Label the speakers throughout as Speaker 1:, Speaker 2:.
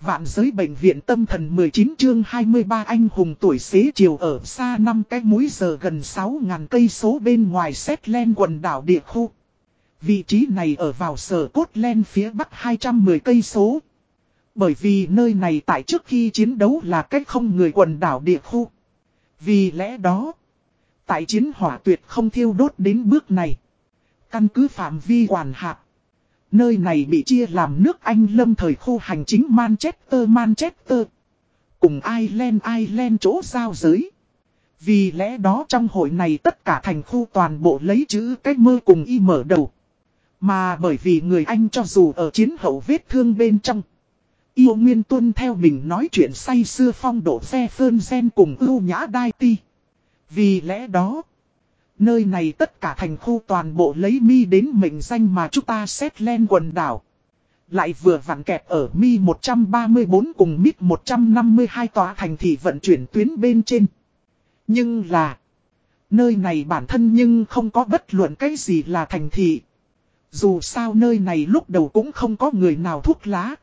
Speaker 1: Vạn giới bệnh viện tâm thần 19 chương 23 anh hùng tuổi xế chiều ở xa 5 cái múi giờ gần 6.000 cây số bên ngoài Setland quần đảo địa khu. Vị trí này ở vào sở cốt len phía bắc 210 cây số. Bởi vì nơi này tại trước khi chiến đấu là cách không người quần đảo địa khu. Vì lẽ đó, tại chiến hỏa tuyệt không thiêu đốt đến bước này. Căn cứ phạm vi hoàn hạt. Nơi này bị chia làm nước Anh lâm thời khu hành chính Manchester Manchester. Cùng Ireland Ireland chỗ giao giới. Vì lẽ đó trong hội này tất cả thành khu toàn bộ lấy chữ cách mơ cùng y mở đầu. Mà bởi vì người Anh cho dù ở chiến hậu vết thương bên trong. Yêu Nguyên tuân theo mình nói chuyện say xưa phong độ xe phơn xen cùng ưu nhã đai ti. Vì lẽ đó, nơi này tất cả thành khu toàn bộ lấy mi đến mệnh danh mà chúng ta xét lên quần đảo. Lại vừa vặn kẹp ở mi 134 cùng mít 152 tòa thành thị vận chuyển tuyến bên trên. Nhưng là, nơi này bản thân nhưng không có bất luận cái gì là thành thị. Dù sao nơi này lúc đầu cũng không có người nào thuốc lá.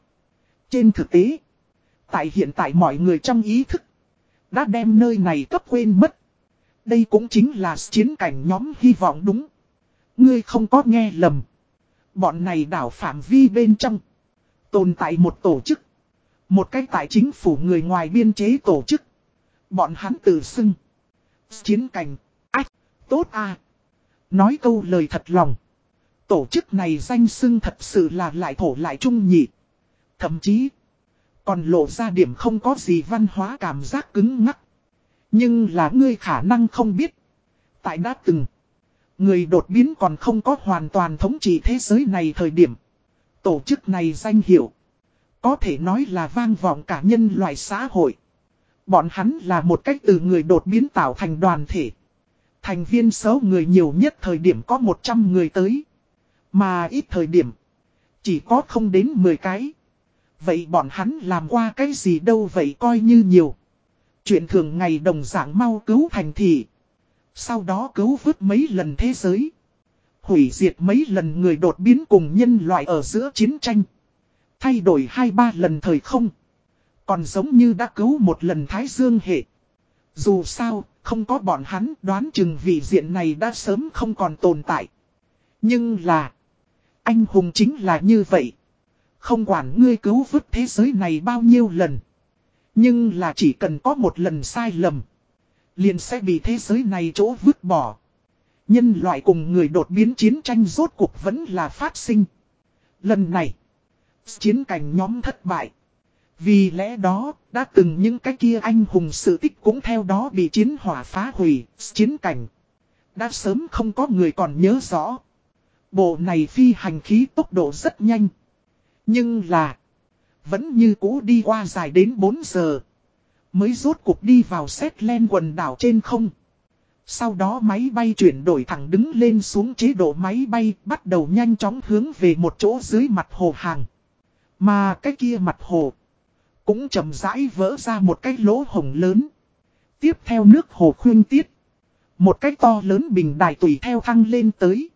Speaker 1: Trên thực tế, tại hiện tại mọi người trong ý thức, đã đem nơi này cấp quên mất. Đây cũng chính là chiến cảnh nhóm hy vọng đúng. Ngươi không có nghe lầm. Bọn này đảo phạm vi bên trong. Tồn tại một tổ chức. Một cách tại chính phủ người ngoài biên chế tổ chức. Bọn hắn tự xưng. Chiến cảnh. Ách. Tốt à. Nói câu lời thật lòng. Tổ chức này danh xưng thật sự là lại thổ lại trung nhị. Thậm chí. Còn lộ ra điểm không có gì văn hóa cảm giác cứng ngắc. Nhưng là ngươi khả năng không biết. Tại đã từng. Người đột biến còn không có hoàn toàn thống trị thế giới này thời điểm. Tổ chức này danh hiệu. Có thể nói là vang vọng cả nhân loại xã hội. Bọn hắn là một cách từ người đột biến tạo thành đoàn thể. Thành viên số người nhiều nhất thời điểm có 100 người tới. Mà ít thời điểm. Chỉ có không đến 10 cái. Vậy bọn hắn làm qua cái gì đâu vậy coi như nhiều. Chuyện thường ngày đồng dạng mau cứu thành thị. Sau đó cứu vứt mấy lần thế giới. Hủy diệt mấy lần người đột biến cùng nhân loại ở giữa chiến tranh. Thay đổi hai ba lần thời không. Còn giống như đã cứu một lần Thái Dương hệ. Dù sao, không có bọn hắn đoán chừng vị diện này đã sớm không còn tồn tại. Nhưng là, anh hùng chính là như vậy. Không quản ngươi cứu vứt thế giới này bao nhiêu lần. Nhưng là chỉ cần có một lần sai lầm. Liền sẽ bị thế giới này chỗ vứt bỏ. Nhân loại cùng người đột biến chiến tranh rốt cuộc vẫn là phát sinh. Lần này, chiến cảnh nhóm thất bại. Vì lẽ đó, đã từng những cái kia anh hùng sự tích cũng theo đó bị chiến hỏa phá hủy, chiến cảnh. Đã sớm không có người còn nhớ rõ. Bộ này phi hành khí tốc độ rất nhanh. Nhưng là, vẫn như cũ đi qua dài đến 4 giờ. Mới rốt cuộc đi vào xét len quần đảo trên không. Sau đó máy bay chuyển đổi thẳng đứng lên xuống chế độ máy bay bắt đầu nhanh chóng hướng về một chỗ dưới mặt hồ hàng. Mà cái kia mặt hồ cũng chậm rãi vỡ ra một cái lỗ hồng lớn. Tiếp theo nước hồ khuyên tiết. Một cái to lớn bình đài tùy theo thăng lên tới.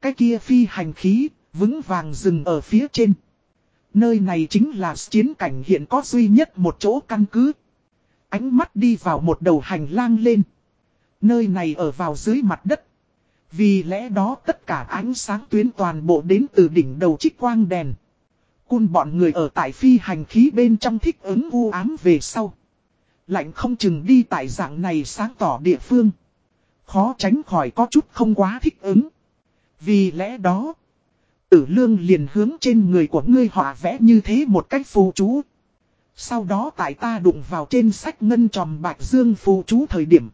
Speaker 1: Cái kia phi hành khí, vững vàng dừng ở phía trên. Nơi này chính là chiến cảnh hiện có duy nhất một chỗ căn cứ. Ánh mắt đi vào một đầu hành lang lên. Nơi này ở vào dưới mặt đất. Vì lẽ đó tất cả ánh sáng tuyến toàn bộ đến từ đỉnh đầu trích quang đèn. Cun bọn người ở tại phi hành khí bên trong thích ứng u ám về sau. Lạnh không chừng đi tại dạng này sáng tỏ địa phương. Khó tránh khỏi có chút không quá thích ứng. Vì lẽ đó, tử lương liền hướng trên người của ngươi họa vẽ như thế một cách phù chú. Sau đó tại ta đụng vào trên sách ngân tròm bạch dương phù chú thời điểm.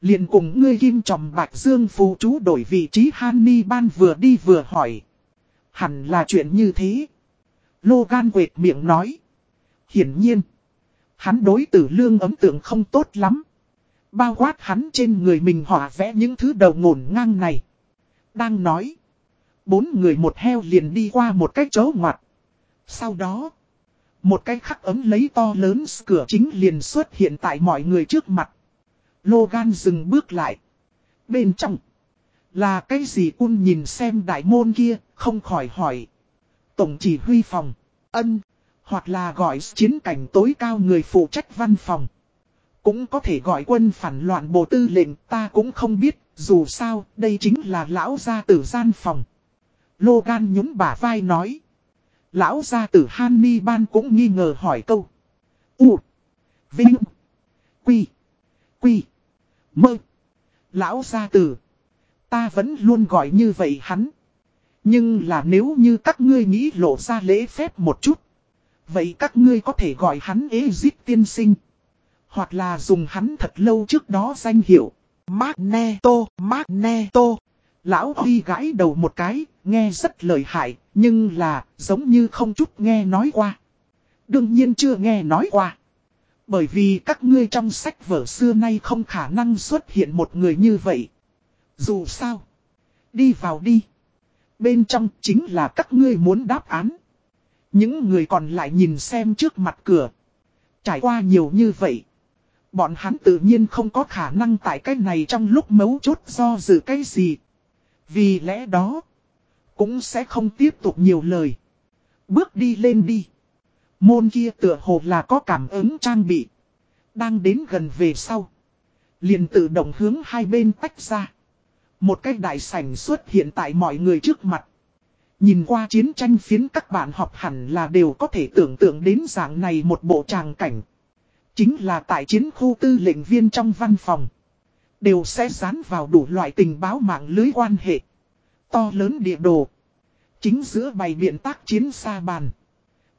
Speaker 1: Liền cùng ngươi kim tròm bạch dương phù chú đổi vị trí Hanni Ban vừa đi vừa hỏi. Hẳn là chuyện như thế. Logan quệt miệng nói. Hiển nhiên. Hắn đối tử lương ấm tượng không tốt lắm. Bao quát hắn trên người mình họa vẽ những thứ đầu ngổn ngang này. Đang nói. Bốn người một heo liền đi qua một cái chỗ ngoặt. Sau đó. Một cái khắc ấm lấy to lớn cửa chính liền xuất hiện tại mọi người trước mặt. Logan dừng bước lại. Bên trong. Là cái gì quân nhìn xem đại môn kia, không khỏi hỏi. Tổng chỉ huy phòng. Ân. Hoặc là gọi chiến cảnh tối cao người phụ trách văn phòng. Cũng có thể gọi quân phản loạn bộ tư lệnh ta cũng không biết, dù sao, đây chính là lão gia tử gian phòng. Logan nhún bả vai nói. Lão gia tử Hanni Ban cũng nghi ngờ hỏi câu. U. Vinh. Quy. Quy. Mơ. Lão gia tử. Ta vẫn luôn gọi như vậy hắn. Nhưng là nếu như các ngươi nghĩ lộ ra lễ phép một chút. Vậy các ngươi có thể gọi hắn Ezit tiên sinh. Hoặc là dùng hắn thật lâu trước đó danh hiệu. Magneto, Magneto. Lão Huy gãi đầu một cái, nghe rất lợi hại, nhưng là, giống như không chút nghe nói qua. Đương nhiên chưa nghe nói qua. Bởi vì các ngươi trong sách vở xưa nay không khả năng xuất hiện một người như vậy. Dù sao, đi vào đi. Bên trong chính là các ngươi muốn đáp án. Những người còn lại nhìn xem trước mặt cửa. Trải qua nhiều như vậy. Bọn hắn tự nhiên không có khả năng tại cái này trong lúc mấu chốt do dự cái gì. Vì lẽ đó, cũng sẽ không tiếp tục nhiều lời. Bước đi lên đi. Môn kia tựa hồ là có cảm ứng trang bị. Đang đến gần về sau. Liền tự động hướng hai bên tách ra. Một cái đại sảnh xuất hiện tại mọi người trước mặt. Nhìn qua chiến tranh phiến các bạn học hẳn là đều có thể tưởng tượng đến dạng này một bộ tràng cảnh. Chính là tại chiến khu tư lệnh viên trong văn phòng. Đều sẽ dán vào đủ loại tình báo mạng lưới quan hệ. To lớn địa đồ. Chính giữa bày biện tác chiến xa bàn.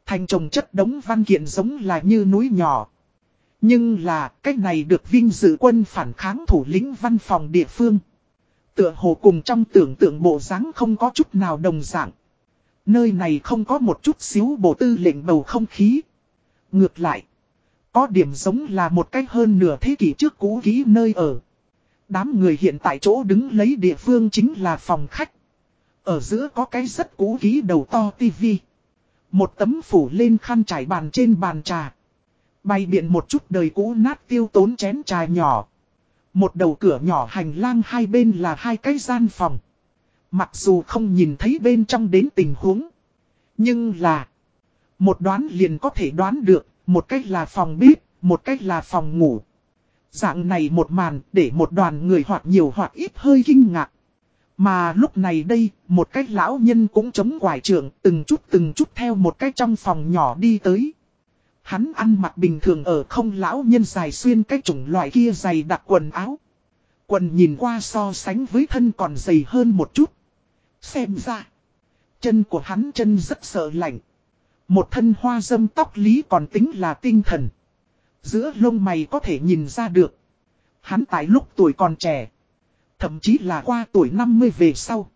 Speaker 1: Thành trồng chất đống văn kiện giống là như núi nhỏ. Nhưng là cách này được vinh dự quân phản kháng thủ lĩnh văn phòng địa phương. Tựa hồ cùng trong tưởng tượng bộ dáng không có chút nào đồng dạng. Nơi này không có một chút xíu bộ tư lệnh bầu không khí. Ngược lại. Có điểm giống là một cách hơn nửa thế kỷ trước cũ ký nơi ở. Đám người hiện tại chỗ đứng lấy địa phương chính là phòng khách. Ở giữa có cái rất cũ ký đầu to tivi. Một tấm phủ lên khăn trải bàn trên bàn trà. Bày biện một chút đời cũ nát tiêu tốn chén trà nhỏ. Một đầu cửa nhỏ hành lang hai bên là hai cái gian phòng. Mặc dù không nhìn thấy bên trong đến tình huống. Nhưng là. Một đoán liền có thể đoán được. Một cách là phòng bếp, một cách là phòng ngủ. Dạng này một màn để một đoàn người hoặc nhiều hoặc ít hơi kinh ngạc. Mà lúc này đây, một cái lão nhân cũng chống quải trưởng từng chút từng chút theo một cái trong phòng nhỏ đi tới. Hắn ăn mặc bình thường ở không lão nhân dài xuyên cái chủng loại kia dày đặc quần áo. Quần nhìn qua so sánh với thân còn dày hơn một chút. Xem ra, chân của hắn chân rất sợ lạnh. Một thân hoa dâm tóc lý còn tính là tinh thần. Giữa lông mày có thể nhìn ra được. Hắn tại lúc tuổi còn trẻ. Thậm chí là qua tuổi 50 về sau.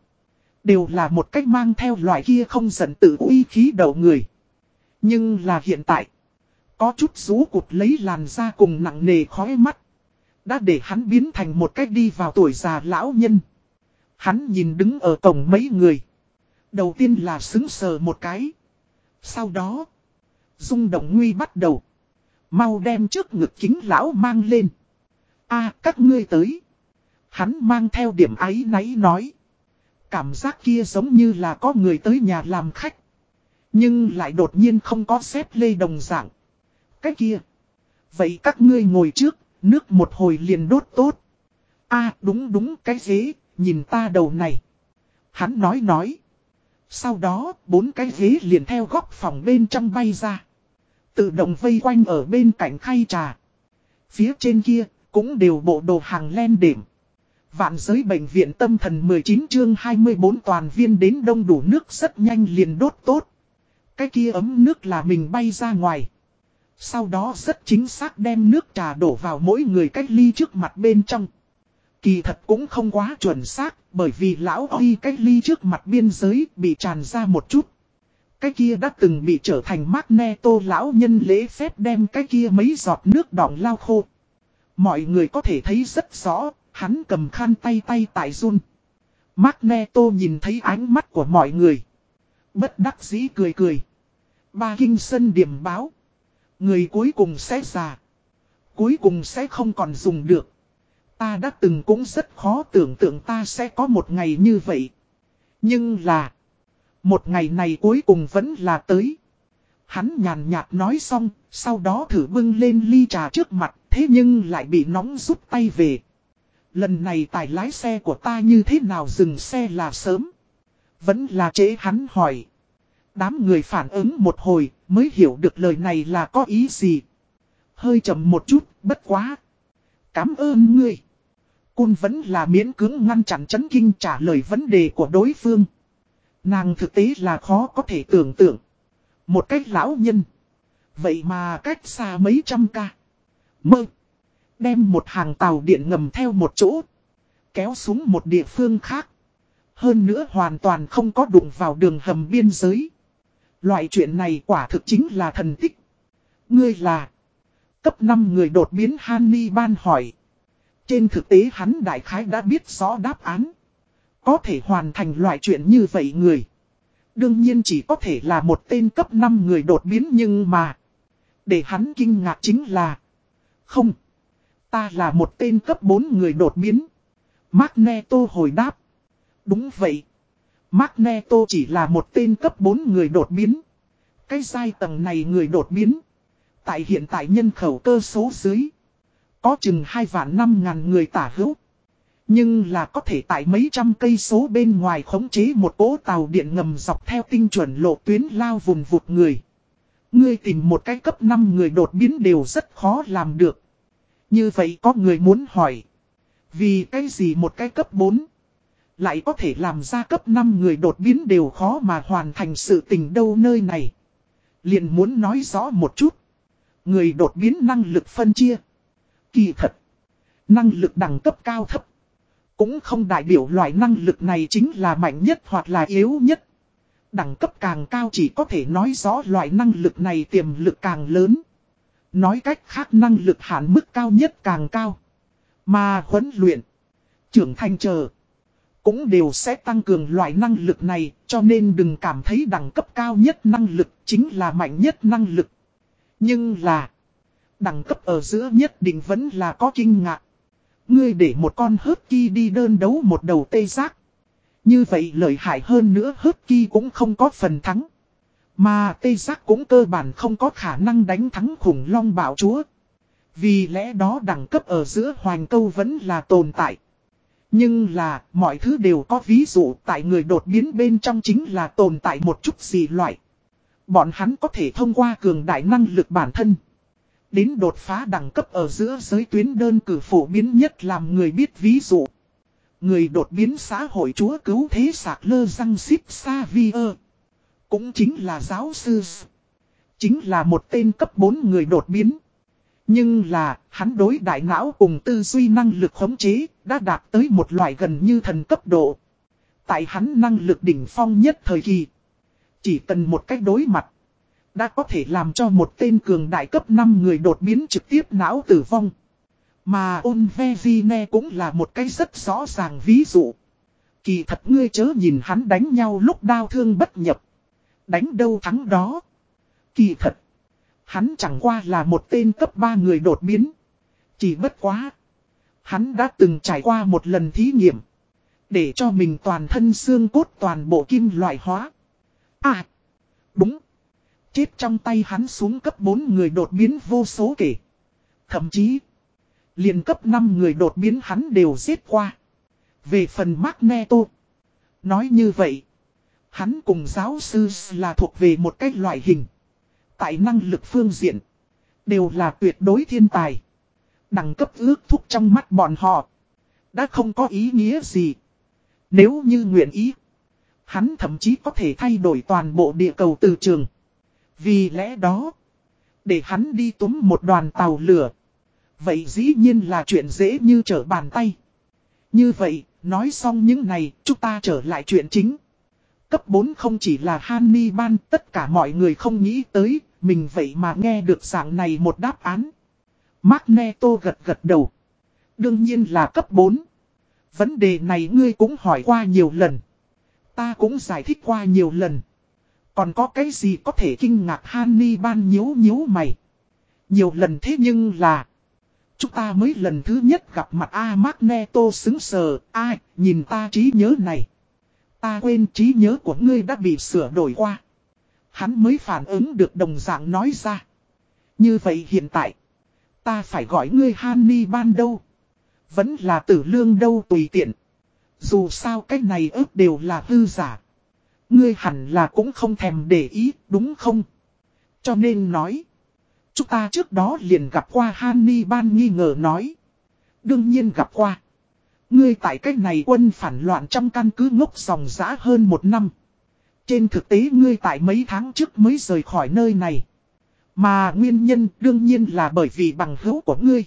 Speaker 1: Đều là một cách mang theo loại kia không giận tự uy khí đầu người. Nhưng là hiện tại. Có chút rú cụt lấy làn da cùng nặng nề khói mắt. Đã để hắn biến thành một cách đi vào tuổi già lão nhân. Hắn nhìn đứng ở cổng mấy người. Đầu tiên là xứng sờ một cái. Sau đó. rung động nguy bắt đầu. Mau đem trước ngực kính lão mang lên. a, các ngươi tới. Hắn mang theo điểm ấy náy nói. Cảm giác kia giống như là có người tới nhà làm khách. Nhưng lại đột nhiên không có xếp lê đồng dạng. Cái kia. Vậy các ngươi ngồi trước, nước một hồi liền đốt tốt. a đúng đúng cái ghế, nhìn ta đầu này. Hắn nói nói. Sau đó, bốn cái ghế liền theo góc phòng bên trong bay ra. Tự động vây quanh ở bên cạnh khay trà. Phía trên kia, cũng đều bộ đồ hàng len đệm. Vạn giới bệnh viện tâm thần 19 chương 24 toàn viên đến đông đủ nước rất nhanh liền đốt tốt. Cái kia ấm nước là mình bay ra ngoài. Sau đó rất chính xác đem nước trà đổ vào mỗi người cách ly trước mặt bên trong. Kỳ thật cũng không quá chuẩn xác, bởi vì lão Oi cách ly trước mặt biên giới bị tràn ra một chút. Cái kia đã từng bị trở thành Magneto lão nhân lễ phép đem cái kia mấy giọt nước đọng lao khô. Mọi người có thể thấy rất rõ, hắn cầm khăn tay tay tại run. Magneto nhìn thấy ánh mắt của mọi người. Bất đắc dĩ cười cười. Ba kinh sân điểm báo. Người cuối cùng sẽ già. Cuối cùng sẽ không còn dùng được. Ta đã từng cũng rất khó tưởng tượng ta sẽ có một ngày như vậy. Nhưng là. Một ngày này cuối cùng vẫn là tới. Hắn nhàn nhạt nói xong, sau đó thử bưng lên ly trà trước mặt, thế nhưng lại bị nóng rút tay về. Lần này tài lái xe của ta như thế nào dừng xe là sớm. Vẫn là chế hắn hỏi. Đám người phản ứng một hồi mới hiểu được lời này là có ý gì. Hơi chậm một chút, bất quá. Cảm ơn ngươi. Cun vẫn là miễn cưỡng ngăn chặn chấn kinh trả lời vấn đề của đối phương. Nàng thực tế là khó có thể tưởng tượng. Một cách lão nhân. Vậy mà cách xa mấy trăm ca. Mơ. Đem một hàng tàu điện ngầm theo một chỗ. Kéo xuống một địa phương khác. Hơn nữa hoàn toàn không có đụng vào đường hầm biên giới. Loại chuyện này quả thực chính là thần tích. Ngươi là. Cấp 5 người đột biến Hanni ban hỏi. Trên thực tế hắn đại khái đã biết rõ đáp án. Có thể hoàn thành loại chuyện như vậy người. Đương nhiên chỉ có thể là một tên cấp 5 người đột biến nhưng mà. Để hắn kinh ngạc chính là. Không. Ta là một tên cấp 4 người đột biến. Magneto hồi đáp. Đúng vậy. Magneto chỉ là một tên cấp 4 người đột biến. Cái giai tầng này người đột biến. Tại hiện tại nhân khẩu cơ số dưới. Có chừng 2 vạn 5 ngàn người tả hữu. Nhưng là có thể tại mấy trăm cây số bên ngoài khống chế một cỗ tàu điện ngầm dọc theo tinh chuẩn lộ tuyến lao vùng vụt người. Ngươi tìm một cái cấp 5 người đột biến đều rất khó làm được. Như vậy có người muốn hỏi. Vì cái gì một cái cấp 4 lại có thể làm ra cấp 5 người đột biến đều khó mà hoàn thành sự tình đâu nơi này. Liền muốn nói rõ một chút. Người đột biến năng lực phân chia. Kỳ thật. Năng lực đẳng cấp cao thấp. Cũng không đại biểu loại năng lực này chính là mạnh nhất hoặc là yếu nhất. Đẳng cấp càng cao chỉ có thể nói rõ loại năng lực này tiềm lực càng lớn. Nói cách khác năng lực hạn mức cao nhất càng cao. Mà huấn luyện. Trưởng thành chờ. Cũng đều sẽ tăng cường loại năng lực này, cho nên đừng cảm thấy đẳng cấp cao nhất năng lực chính là mạnh nhất năng lực. Nhưng là. Đẳng cấp ở giữa nhất định vẫn là có kinh ngạc. Ngươi để một con hớt kỳ đi đơn đấu một đầu tê giác. Như vậy lợi hại hơn nữa hớt kỳ cũng không có phần thắng. Mà tê giác cũng cơ bản không có khả năng đánh thắng khủng long bảo chúa. Vì lẽ đó đẳng cấp ở giữa hoàng câu vẫn là tồn tại. Nhưng là, mọi thứ đều có ví dụ tại người đột biến bên trong chính là tồn tại một chút gì loại. Bọn hắn có thể thông qua cường đại năng lực bản thân. Đến đột phá đẳng cấp ở giữa giới tuyến đơn cử phổ biến nhất làm người biết ví dụ. Người đột biến xã hội chúa cứu thế sạc lơ răng xíp xa vi ơ. Cũng chính là giáo sư. Chính là một tên cấp 4 người đột biến. Nhưng là, hắn đối đại não cùng tư duy năng lực khống chế, đã đạt tới một loại gần như thần cấp độ. Tại hắn năng lực đỉnh phong nhất thời kỳ. Chỉ cần một cách đối mặt. Đã có thể làm cho một tên cường đại cấp 5 người đột biến trực tiếp não tử vong. Mà ôn ve vi cũng là một cái rất rõ ràng ví dụ. Kỳ thật ngươi chớ nhìn hắn đánh nhau lúc đau thương bất nhập. Đánh đâu thắng đó. Kỳ thật. Hắn chẳng qua là một tên cấp 3 người đột biến. Chỉ bất quá. Hắn đã từng trải qua một lần thí nghiệm. Để cho mình toàn thân xương cốt toàn bộ kim loại hóa. À. Đúng. Chết trong tay hắn xuống cấp 4 người đột biến vô số kể. Thậm chí. liền cấp 5 người đột biến hắn đều giết qua. Về phần Magneto. Nói như vậy. Hắn cùng giáo sư là thuộc về một cái loại hình. Tại năng lực phương diện. Đều là tuyệt đối thiên tài. Đẳng cấp ước thúc trong mắt bọn họ. Đã không có ý nghĩa gì. Nếu như nguyện ý. Hắn thậm chí có thể thay đổi toàn bộ địa cầu từ trường. Vì lẽ đó. Để hắn đi túm một đoàn tàu lửa. Vậy dĩ nhiên là chuyện dễ như trở bàn tay. Như vậy, nói xong những này, chúng ta trở lại chuyện chính. Cấp 4 không chỉ là Hannibal, tất cả mọi người không nghĩ tới, mình vậy mà nghe được dạng này một đáp án. Magneto gật gật đầu. Đương nhiên là cấp 4. Vấn đề này ngươi cũng hỏi qua nhiều lần. Ta cũng giải thích qua nhiều lần. Còn có cái gì có thể kinh ngạc Hannibal nhíu nhíu mày. Nhiều lần thế nhưng là. Chúng ta mới lần thứ nhất gặp mặt A Magneto xứng sờ. Ai, nhìn ta trí nhớ này. Ta quên trí nhớ của ngươi đã bị sửa đổi qua. Hắn mới phản ứng được đồng dạng nói ra. Như vậy hiện tại, ta phải gọi ngươi Hanni ban đâu? Vẫn là tử lương đâu tùy tiện. Dù sao cái này ước đều là hư giả. Ngươi hẳn là cũng không thèm để ý, đúng không? Cho nên nói. Chúng ta trước đó liền gặp qua Hanni ban nghi ngờ nói. Đương nhiên gặp qua. Ngươi tại cách này quân phản loạn trong căn cứ ngốc dòng giã hơn một năm. Trên thực tế ngươi tại mấy tháng trước mới rời khỏi nơi này. Mà nguyên nhân đương nhiên là bởi vì bằng hữu của ngươi.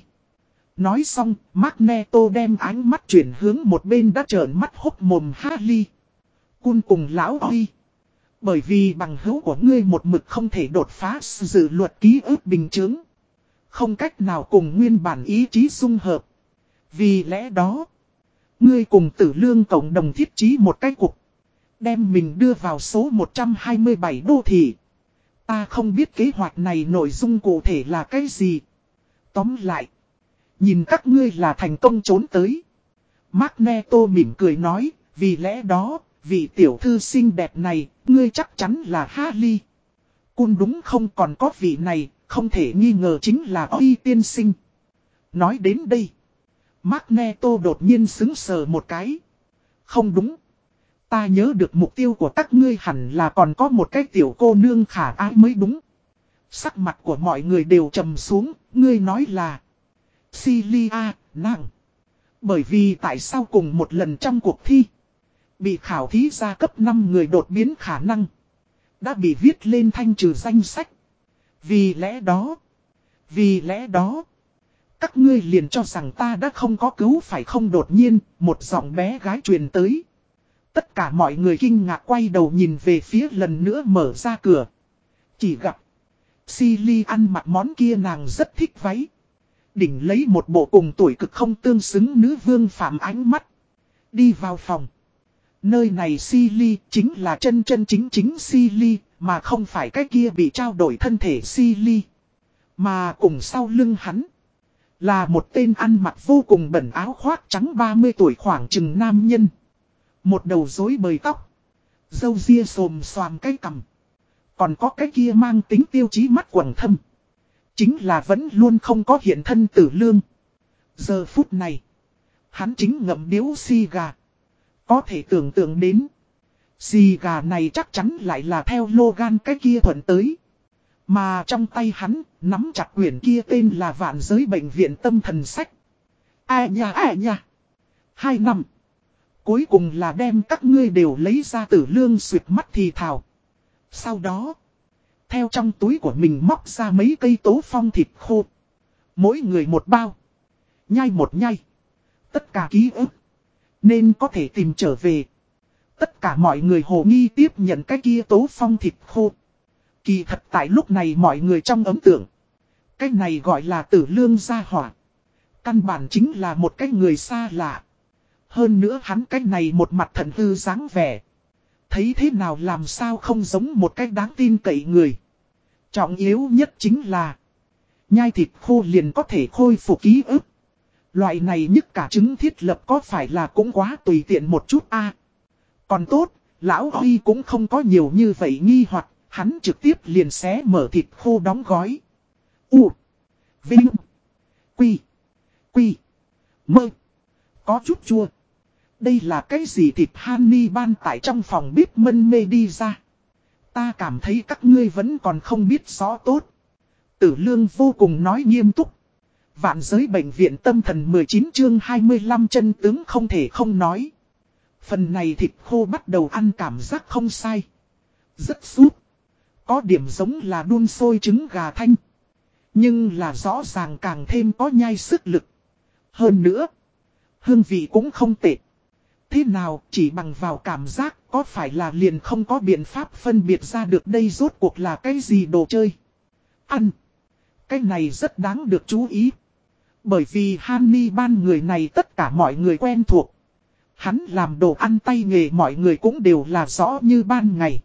Speaker 1: Nói xong, Magneto đem ánh mắt chuyển hướng một bên đã trợn mắt hốc mồm Harley. Cun cùng lão Oi. Bởi vì bằng hữu của ngươi một mực không thể đột phá dự luật ký ức bình chứng. Không cách nào cùng nguyên bản ý chí dung hợp. Vì lẽ đó, ngươi cùng tử lương cộng đồng thiết trí một cái cục. Đem mình đưa vào số 127 đô thị. Ta không biết kế hoạch này nội dung cụ thể là cái gì. Tóm lại. Nhìn các ngươi là thành công trốn tới. Magneto mỉm cười nói, vì lẽ đó, vị tiểu thư xinh đẹp này, ngươi chắc chắn là Harley. Cun đúng không còn có vị này, không thể nghi ngờ chính là Oi tiên sinh. Nói đến đây. Magneto đột nhiên xứng sờ một cái. Không đúng. Ta nhớ được mục tiêu của các ngươi hẳn là còn có một cái tiểu cô nương khả ái mới đúng. Sắc mặt của mọi người đều trầm xuống, ngươi nói là Cilia, nàng. Bởi vì tại sao cùng một lần trong cuộc thi, bị khảo thí ra cấp 5 người đột biến khả năng, đã bị viết lên thanh trừ danh sách. Vì lẽ đó, vì lẽ đó, các ngươi liền cho rằng ta đã không có cứu phải không đột nhiên, một giọng bé gái truyền tới. Tất cả mọi người kinh ngạc quay đầu nhìn về phía lần nữa mở ra cửa. Chỉ gặp, Silly ăn mặc món kia nàng rất thích váy đỉnh lấy một bộ cùng tuổi cực không tương xứng nữ vương phạm ánh mắt. Đi vào phòng. Nơi này Silly chính là chân chân chính chính Silly, mà không phải cái kia bị trao đổi thân thể Silly. Mà cùng sau lưng hắn. Là một tên ăn mặc vô cùng bẩn áo khoác trắng 30 tuổi khoảng chừng nam nhân. Một đầu rối bời tóc. Dâu ria xồm xoàm cái cằm. Còn có cái kia mang tính tiêu chí mắt quần thâm. Chính là vẫn luôn không có hiện thân tử lương. Giờ phút này. Hắn chính ngậm điếu si gà. Có thể tưởng tượng đến. Si gà này chắc chắn lại là theo Logan cái kia thuận tới. Mà trong tay hắn, nắm chặt quyển kia tên là Vạn Giới Bệnh viện Tâm Thần Sách. À nha à nha. Hai năm. Cuối cùng là đem các ngươi đều lấy ra tử lương suyệt mắt thì thảo. Sau đó. Theo trong túi của mình móc ra mấy cây tố phong thịt khô. Mỗi người một bao. Nhai một nhai. Tất cả ký ức. Nên có thể tìm trở về. Tất cả mọi người hồ nghi tiếp nhận cái kia tố phong thịt khô. Kỳ thật tại lúc này mọi người trong ấm tượng. Cái này gọi là tử lương gia hỏa. Căn bản chính là một cái người xa lạ. Hơn nữa hắn cái này một mặt thần hư dáng vẻ. Thấy thế nào làm sao không giống một cách đáng tin cậy người. Trọng yếu nhất chính là Nhai thịt khô liền có thể khôi phục ký ức Loại này nhất cả chứng thiết lập có phải là cũng quá tùy tiện một chút a Còn tốt, lão Huy cũng không có nhiều như vậy nghi hoặc hắn trực tiếp liền xé mở thịt khô đóng gói. U, Vinh, Quy Quy, Mơ Có chút chua đây là cái gì thịt Hanni ban tại trong phòng bếp mân mê đi ra. Ta cảm thấy các ngươi vẫn còn không biết rõ tốt. Tử lương vô cùng nói nghiêm túc. Vạn giới bệnh viện tâm thần 19 chương 25 chân tướng không thể không nói. Phần này thịt khô bắt đầu ăn cảm giác không sai. Rất sút. Có điểm giống là đun sôi trứng gà thanh. Nhưng là rõ ràng càng thêm có nhai sức lực. Hơn nữa. Hương vị cũng không tệ. Thế nào chỉ bằng vào cảm giác có phải là liền không có biện pháp phân biệt ra được đây rốt cuộc là cái gì đồ chơi. Ăn. Cái này rất đáng được chú ý. Bởi vì Hanni ban người này tất cả mọi người quen thuộc. Hắn làm đồ ăn tay nghề mọi người cũng đều là rõ như ban ngày.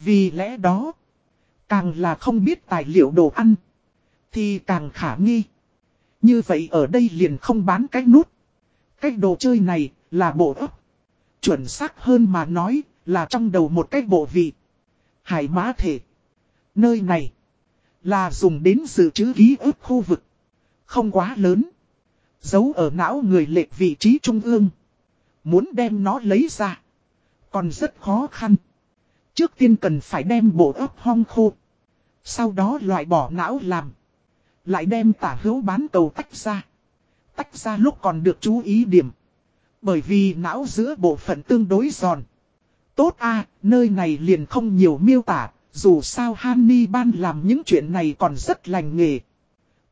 Speaker 1: Vì lẽ đó, càng là không biết tài liệu đồ ăn, thì càng khả nghi. Như vậy ở đây liền không bán cái nút. Cái đồ chơi này là bộ ấp. Chuẩn xác hơn mà nói là trong đầu một cái bộ vị. Hải mã thể. Nơi này là dùng đến dự trữ ký ức khu vực. Không quá lớn. Giấu ở não người lệch vị trí trung ương. Muốn đem nó lấy ra. Còn rất khó khăn. Trước tiên cần phải đem bộ ấp hong khô. Sau đó loại bỏ não làm. Lại đem tả hữu bán cầu tách ra. Tách ra lúc còn được chú ý điểm. Bởi vì não giữa bộ phận tương đối giòn. Tốt a nơi này liền không nhiều miêu tả, dù sao Hanni Ban làm những chuyện này còn rất lành nghề.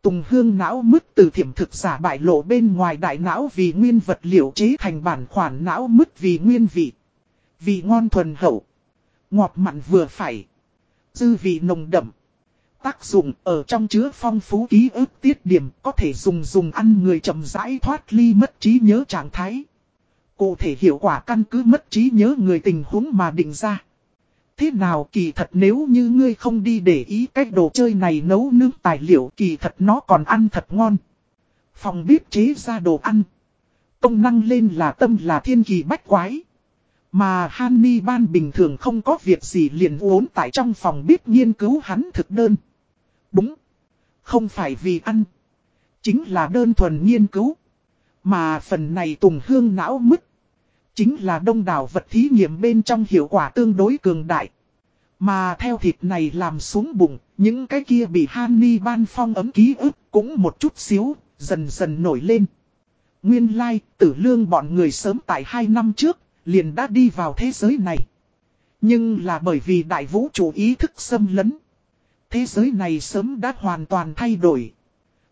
Speaker 1: Tùng hương não mứt từ thiểm thực giả bại lộ bên ngoài đại não vì nguyên vật liệu chế thành bản khoản não mứt vì nguyên vị. Vị ngon thuần hậu. Ngọt mặn vừa phải. Dư vị nồng đậm. Tác dụng ở trong chứa phong phú ký ức tiết điểm có thể dùng dùng ăn người chậm rãi thoát ly mất trí nhớ trạng thái. Cụ thể hiệu quả căn cứ mất trí nhớ người tình huống mà định ra. Thế nào kỳ thật nếu như ngươi không đi để ý cách đồ chơi này nấu nướng tài liệu kỳ thật nó còn ăn thật ngon. Phòng bếp chế ra đồ ăn. Công năng lên là tâm là thiên kỳ bách quái. Mà Hanni Ban bình thường không có việc gì liền uốn tại trong phòng bếp nghiên cứu hắn thực đơn. Đúng. Không phải vì ăn. Chính là đơn thuần nghiên cứu. Mà phần này tùng hương não mứt. Chính là đông đảo vật thí nghiệm bên trong hiệu quả tương đối cường đại. Mà theo thịt này làm xuống bụng, những cái kia bị Hanni ban phong ấm ký ức cũng một chút xíu, dần dần nổi lên. Nguyên lai, tử lương bọn người sớm tại hai năm trước, liền đã đi vào thế giới này. Nhưng là bởi vì đại vũ trụ ý thức xâm lấn. Thế giới này sớm đã hoàn toàn thay đổi.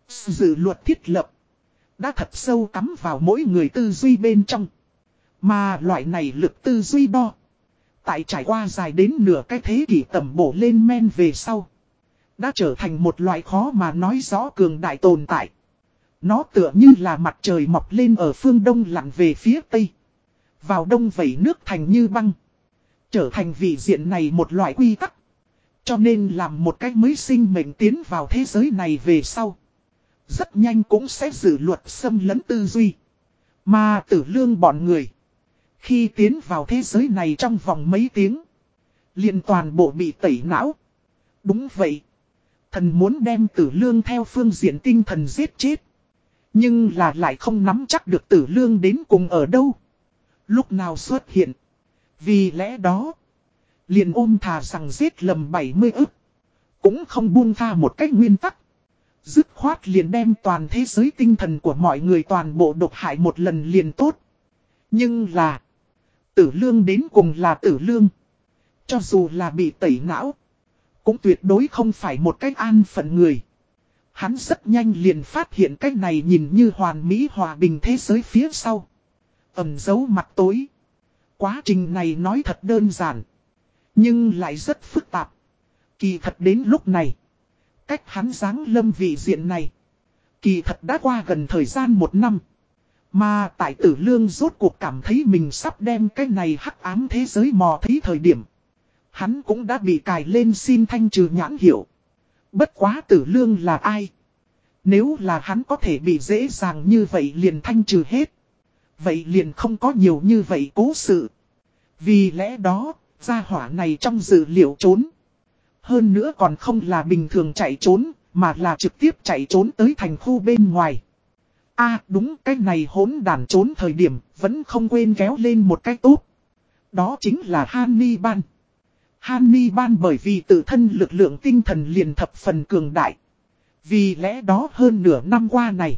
Speaker 1: Dự luật thiết lập. Đã thật sâu cắm vào mỗi người tư duy bên trong. Mà loại này lực tư duy đo. Tại trải qua dài đến nửa cái thế kỷ tầm bổ lên men về sau. Đã trở thành một loại khó mà nói rõ cường đại tồn tại. Nó tựa như là mặt trời mọc lên ở phương đông lặn về phía tây. Vào đông vẩy nước thành như băng. Trở thành vị diện này một loại quy tắc. Cho nên làm một cách mới sinh mệnh tiến vào thế giới này về sau. Rất nhanh cũng sẽ giữ luật xâm lấn tư duy. Mà tử lương bọn người. Khi tiến vào thế giới này trong vòng mấy tiếng. liền toàn bộ bị tẩy não. Đúng vậy. Thần muốn đem tử lương theo phương diện tinh thần giết chết. Nhưng là lại không nắm chắc được tử lương đến cùng ở đâu. Lúc nào xuất hiện. Vì lẽ đó. Liền ôm thà rằng giết lầm 70 ức. Cũng không buông tha một cách nguyên tắc. Dứt khoát liền đem toàn thế giới tinh thần của mọi người toàn bộ độc hại một lần liền tốt. Nhưng là. Tử lương đến cùng là tử lương. Cho dù là bị tẩy não. Cũng tuyệt đối không phải một cách an phận người. Hắn rất nhanh liền phát hiện cách này nhìn như hoàn mỹ hòa bình thế giới phía sau ẩn giấu mặt tối. Quá trình này nói thật đơn giản. Nhưng lại rất phức tạp. Kỳ thật đến lúc này. Cách hắn dáng lâm vị diện này. Kỳ thật đã qua gần thời gian một năm. Mà tại tử lương rốt cuộc cảm thấy mình sắp đem cái này hắc ám thế giới mò thấy thời điểm. Hắn cũng đã bị cài lên xin thanh trừ nhãn hiệu. Bất quá tử lương là ai? Nếu là hắn có thể bị dễ dàng như vậy liền thanh trừ hết. Vậy liền không có nhiều như vậy cố sự. Vì lẽ đó, gia hỏa này trong dự liệu trốn. Hơn nữa còn không là bình thường chạy trốn, mà là trực tiếp chạy trốn tới thành khu bên ngoài a à, đúng cái này hỗn đàn trốn thời điểm, vẫn không quên kéo lên một cái tốt. Đó chính là Hannibal. Hannibal bởi vì tự thân lực lượng tinh thần liền thập phần cường đại. Vì lẽ đó hơn nửa năm qua này,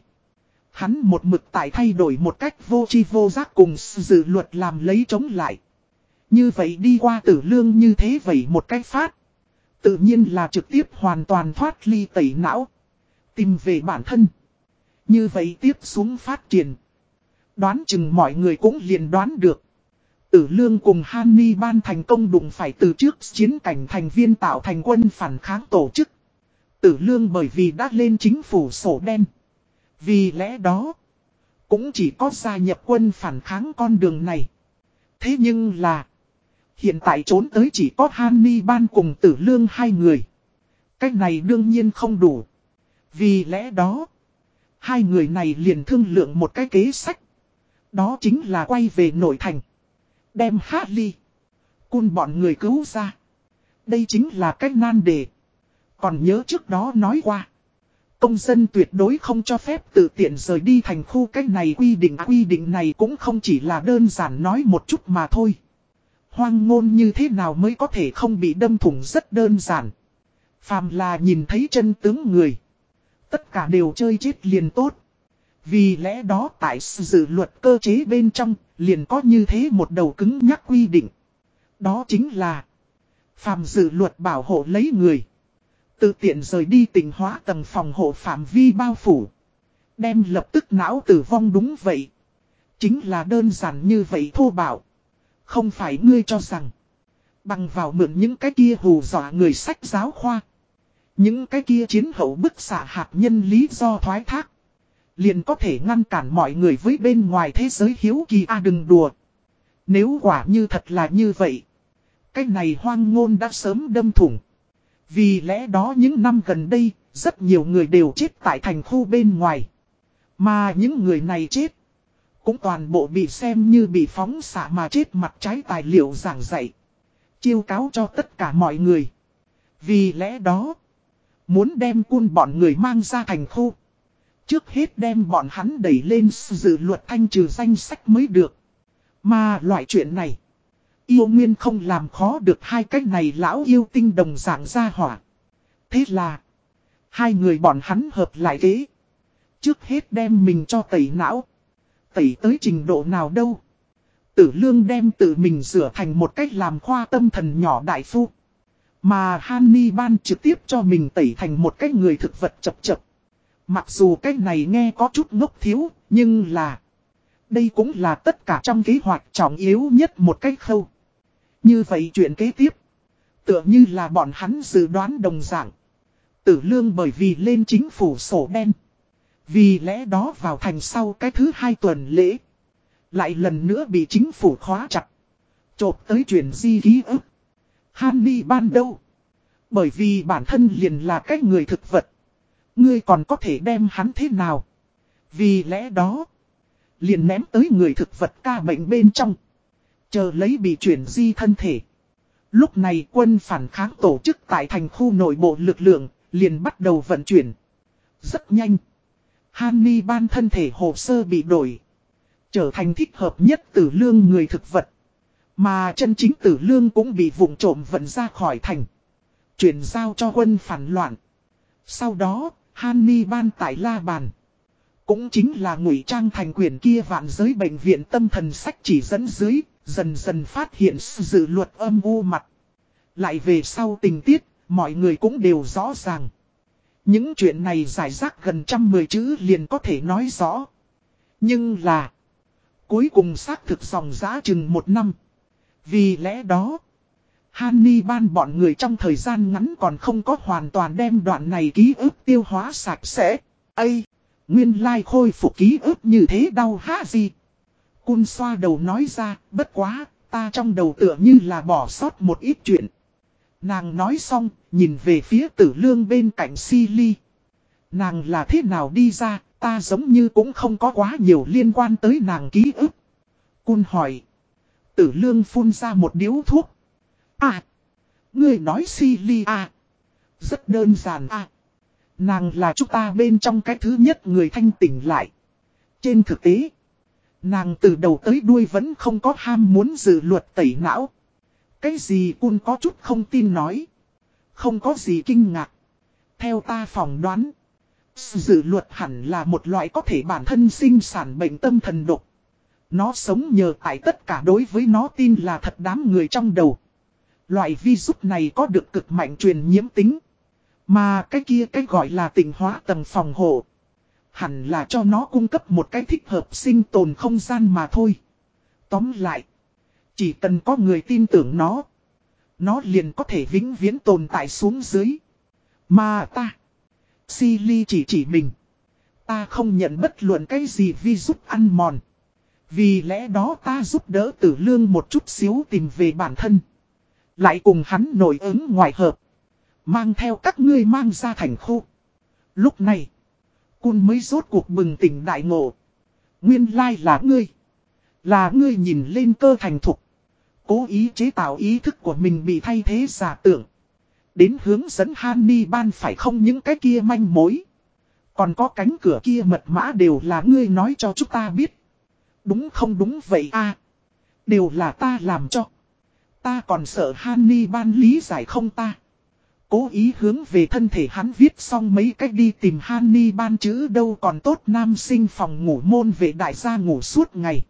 Speaker 1: hắn một mực tại thay đổi một cách vô chi vô giác cùng dự luật làm lấy chống lại. Như vậy đi qua tử lương như thế vậy một cách phát. Tự nhiên là trực tiếp hoàn toàn thoát ly tẩy não. Tìm về bản thân. Như vậy tiếp xuống phát triển. Đoán chừng mọi người cũng liền đoán được. Tử Lương cùng Hanni ban thành công đụng phải từ trước chiến cảnh thành viên tạo thành quân phản kháng tổ chức. Tử Lương bởi vì đã lên chính phủ sổ đen. Vì lẽ đó, cũng chỉ có gia nhập quân phản kháng con đường này. Thế nhưng là, hiện tại trốn tới chỉ có Hanni ban cùng Tử Lương hai người. Cách này đương nhiên không đủ. Vì lẽ đó, Hai người này liền thương lượng một cái kế sách. Đó chính là quay về nội thành. Đem Harley. Cun bọn người cứu ra. Đây chính là cách nan đề. Còn nhớ trước đó nói qua. Công dân tuyệt đối không cho phép tự tiện rời đi thành khu cách này quy định quy định này cũng không chỉ là đơn giản nói một chút mà thôi. Hoang ngôn như thế nào mới có thể không bị đâm thủng rất đơn giản. Phàm là nhìn thấy chân tướng người. Tất cả đều chơi chết liền tốt. Vì lẽ đó tại dự luật cơ chế bên trong, liền có như thế một đầu cứng nhắc quy định. Đó chính là Phàm dự luật bảo hộ lấy người. Tự tiện rời đi tỉnh hóa tầng phòng hộ phạm vi bao phủ. Đem lập tức não tử vong đúng vậy. Chính là đơn giản như vậy thô bảo. Không phải ngươi cho rằng. Bằng vào mượn những cái kia hù dọa người sách giáo khoa. Những cái kia chiến hậu bức xạ hạt nhân lý do thoái thác. Liền có thể ngăn cản mọi người với bên ngoài thế giới hiếu kỳ a đừng đùa. Nếu quả như thật là như vậy. Cái này hoang ngôn đã sớm đâm thủng. Vì lẽ đó những năm gần đây, rất nhiều người đều chết tại thành khu bên ngoài. Mà những người này chết, cũng toàn bộ bị xem như bị phóng xạ mà chết mặt trái tài liệu giảng dạy. Chiêu cáo cho tất cả mọi người. Vì lẽ đó, muốn đem quân bọn người mang ra thành khu. Trước hết đem bọn hắn đẩy lên dự luật thanh trừ danh sách mới được. Mà loại chuyện này, Yêu nguyên không làm khó được hai cách này lão yêu tinh đồng dạng ra hỏa. Thế là, hai người bọn hắn hợp lại kế. Trước hết đem mình cho tẩy não. Tẩy tới trình độ nào đâu. Tử lương đem tự mình rửa thành một cách làm khoa tâm thần nhỏ đại phu. Mà Hanni Ban trực tiếp cho mình tẩy thành một cách người thực vật chập chập. Mặc dù cách này nghe có chút ngốc thiếu, nhưng là... Đây cũng là tất cả trong kế hoạch trọng yếu nhất một cách khâu. Như vậy chuyện kế tiếp. Tựa như là bọn hắn dự đoán đồng dạng. Tử lương bởi vì lên chính phủ sổ đen. Vì lẽ đó vào thành sau cái thứ hai tuần lễ. Lại lần nữa bị chính phủ khóa chặt. Chộp tới chuyện di ký ức. Hany ban đâu. Bởi vì bản thân liền là cái người thực vật. Ngươi còn có thể đem hắn thế nào. Vì lẽ đó. Liền ném tới người thực vật ca bệnh bên trong. Chờ lấy bị chuyển di thân thể. Lúc này quân phản kháng tổ chức tại thành khu nội bộ lực lượng, liền bắt đầu vận chuyển. Rất nhanh. Hanni ban thân thể hồ sơ bị đổi. Trở thành thích hợp nhất tử lương người thực vật. Mà chân chính tử lương cũng bị vụng trộm vận ra khỏi thành. Chuyển giao cho quân phản loạn. Sau đó, Hanni ban tại La Bàn. Cũng chính là ngụy trang thành quyền kia vạn giới bệnh viện tâm thần sách chỉ dẫn dưới, dần dần phát hiện dự luật âm u mặt. Lại về sau tình tiết, mọi người cũng đều rõ ràng. Những chuyện này giải rác gần trăm mười chữ liền có thể nói rõ. Nhưng là, cuối cùng xác thực dòng giá chừng một năm. Vì lẽ đó, Hanni ban bọn người trong thời gian ngắn còn không có hoàn toàn đem đoạn này ký ức tiêu hóa sạch sẽ. Ây! Nguyên lai khôi phục ký ức như thế đau há gì. Cun xoa đầu nói ra, bất quá, ta trong đầu tựa như là bỏ sót một ít chuyện. Nàng nói xong, nhìn về phía tử lương bên cạnh si ly. Nàng là thế nào đi ra, ta giống như cũng không có quá nhiều liên quan tới nàng ký ức. Cun hỏi. Tử lương phun ra một điếu thuốc. À, ngươi nói si ly à. Rất đơn giản à. Nàng là chúng ta bên trong cái thứ nhất người thanh tỉnh lại. Trên thực tế, nàng từ đầu tới đuôi vẫn không có ham muốn dự luật tẩy não. Cái gì cun có chút không tin nói. Không có gì kinh ngạc. Theo ta phỏng đoán, dự luật hẳn là một loại có thể bản thân sinh sản bệnh tâm thần độc. Nó sống nhờ tại tất cả đối với nó tin là thật đám người trong đầu. Loại virus này có được cực mạnh truyền nhiễm tính. Mà cái kia cái gọi là tình hóa tầng phòng hộ. Hẳn là cho nó cung cấp một cái thích hợp sinh tồn không gian mà thôi. Tóm lại. Chỉ cần có người tin tưởng nó. Nó liền có thể vĩnh viễn tồn tại xuống dưới. Mà ta. Silly chỉ chỉ mình. Ta không nhận bất luận cái gì vi giúp ăn mòn. Vì lẽ đó ta giúp đỡ tử lương một chút xíu tìm về bản thân. Lại cùng hắn nổi ứng ngoài hợp. Mang theo các ngươi mang ra thành khu. Lúc này, cun mới rốt cuộc bừng tỉnh đại ngộ. Nguyên lai là ngươi. Là ngươi nhìn lên cơ thành thục. Cố ý chế tạo ý thức của mình bị thay thế giả tưởng. Đến hướng dẫn Hanni ban phải không những cái kia manh mối. Còn có cánh cửa kia mật mã đều là ngươi nói cho chúng ta biết. Đúng không đúng vậy a Đều là ta làm cho. Ta còn sợ Hanni ban lý giải không ta. Cố ý hướng về thân thể hắn viết xong mấy cách đi tìm Hanni ban chữ đâu còn tốt nam sinh phòng ngủ môn về đại gia ngủ suốt ngày.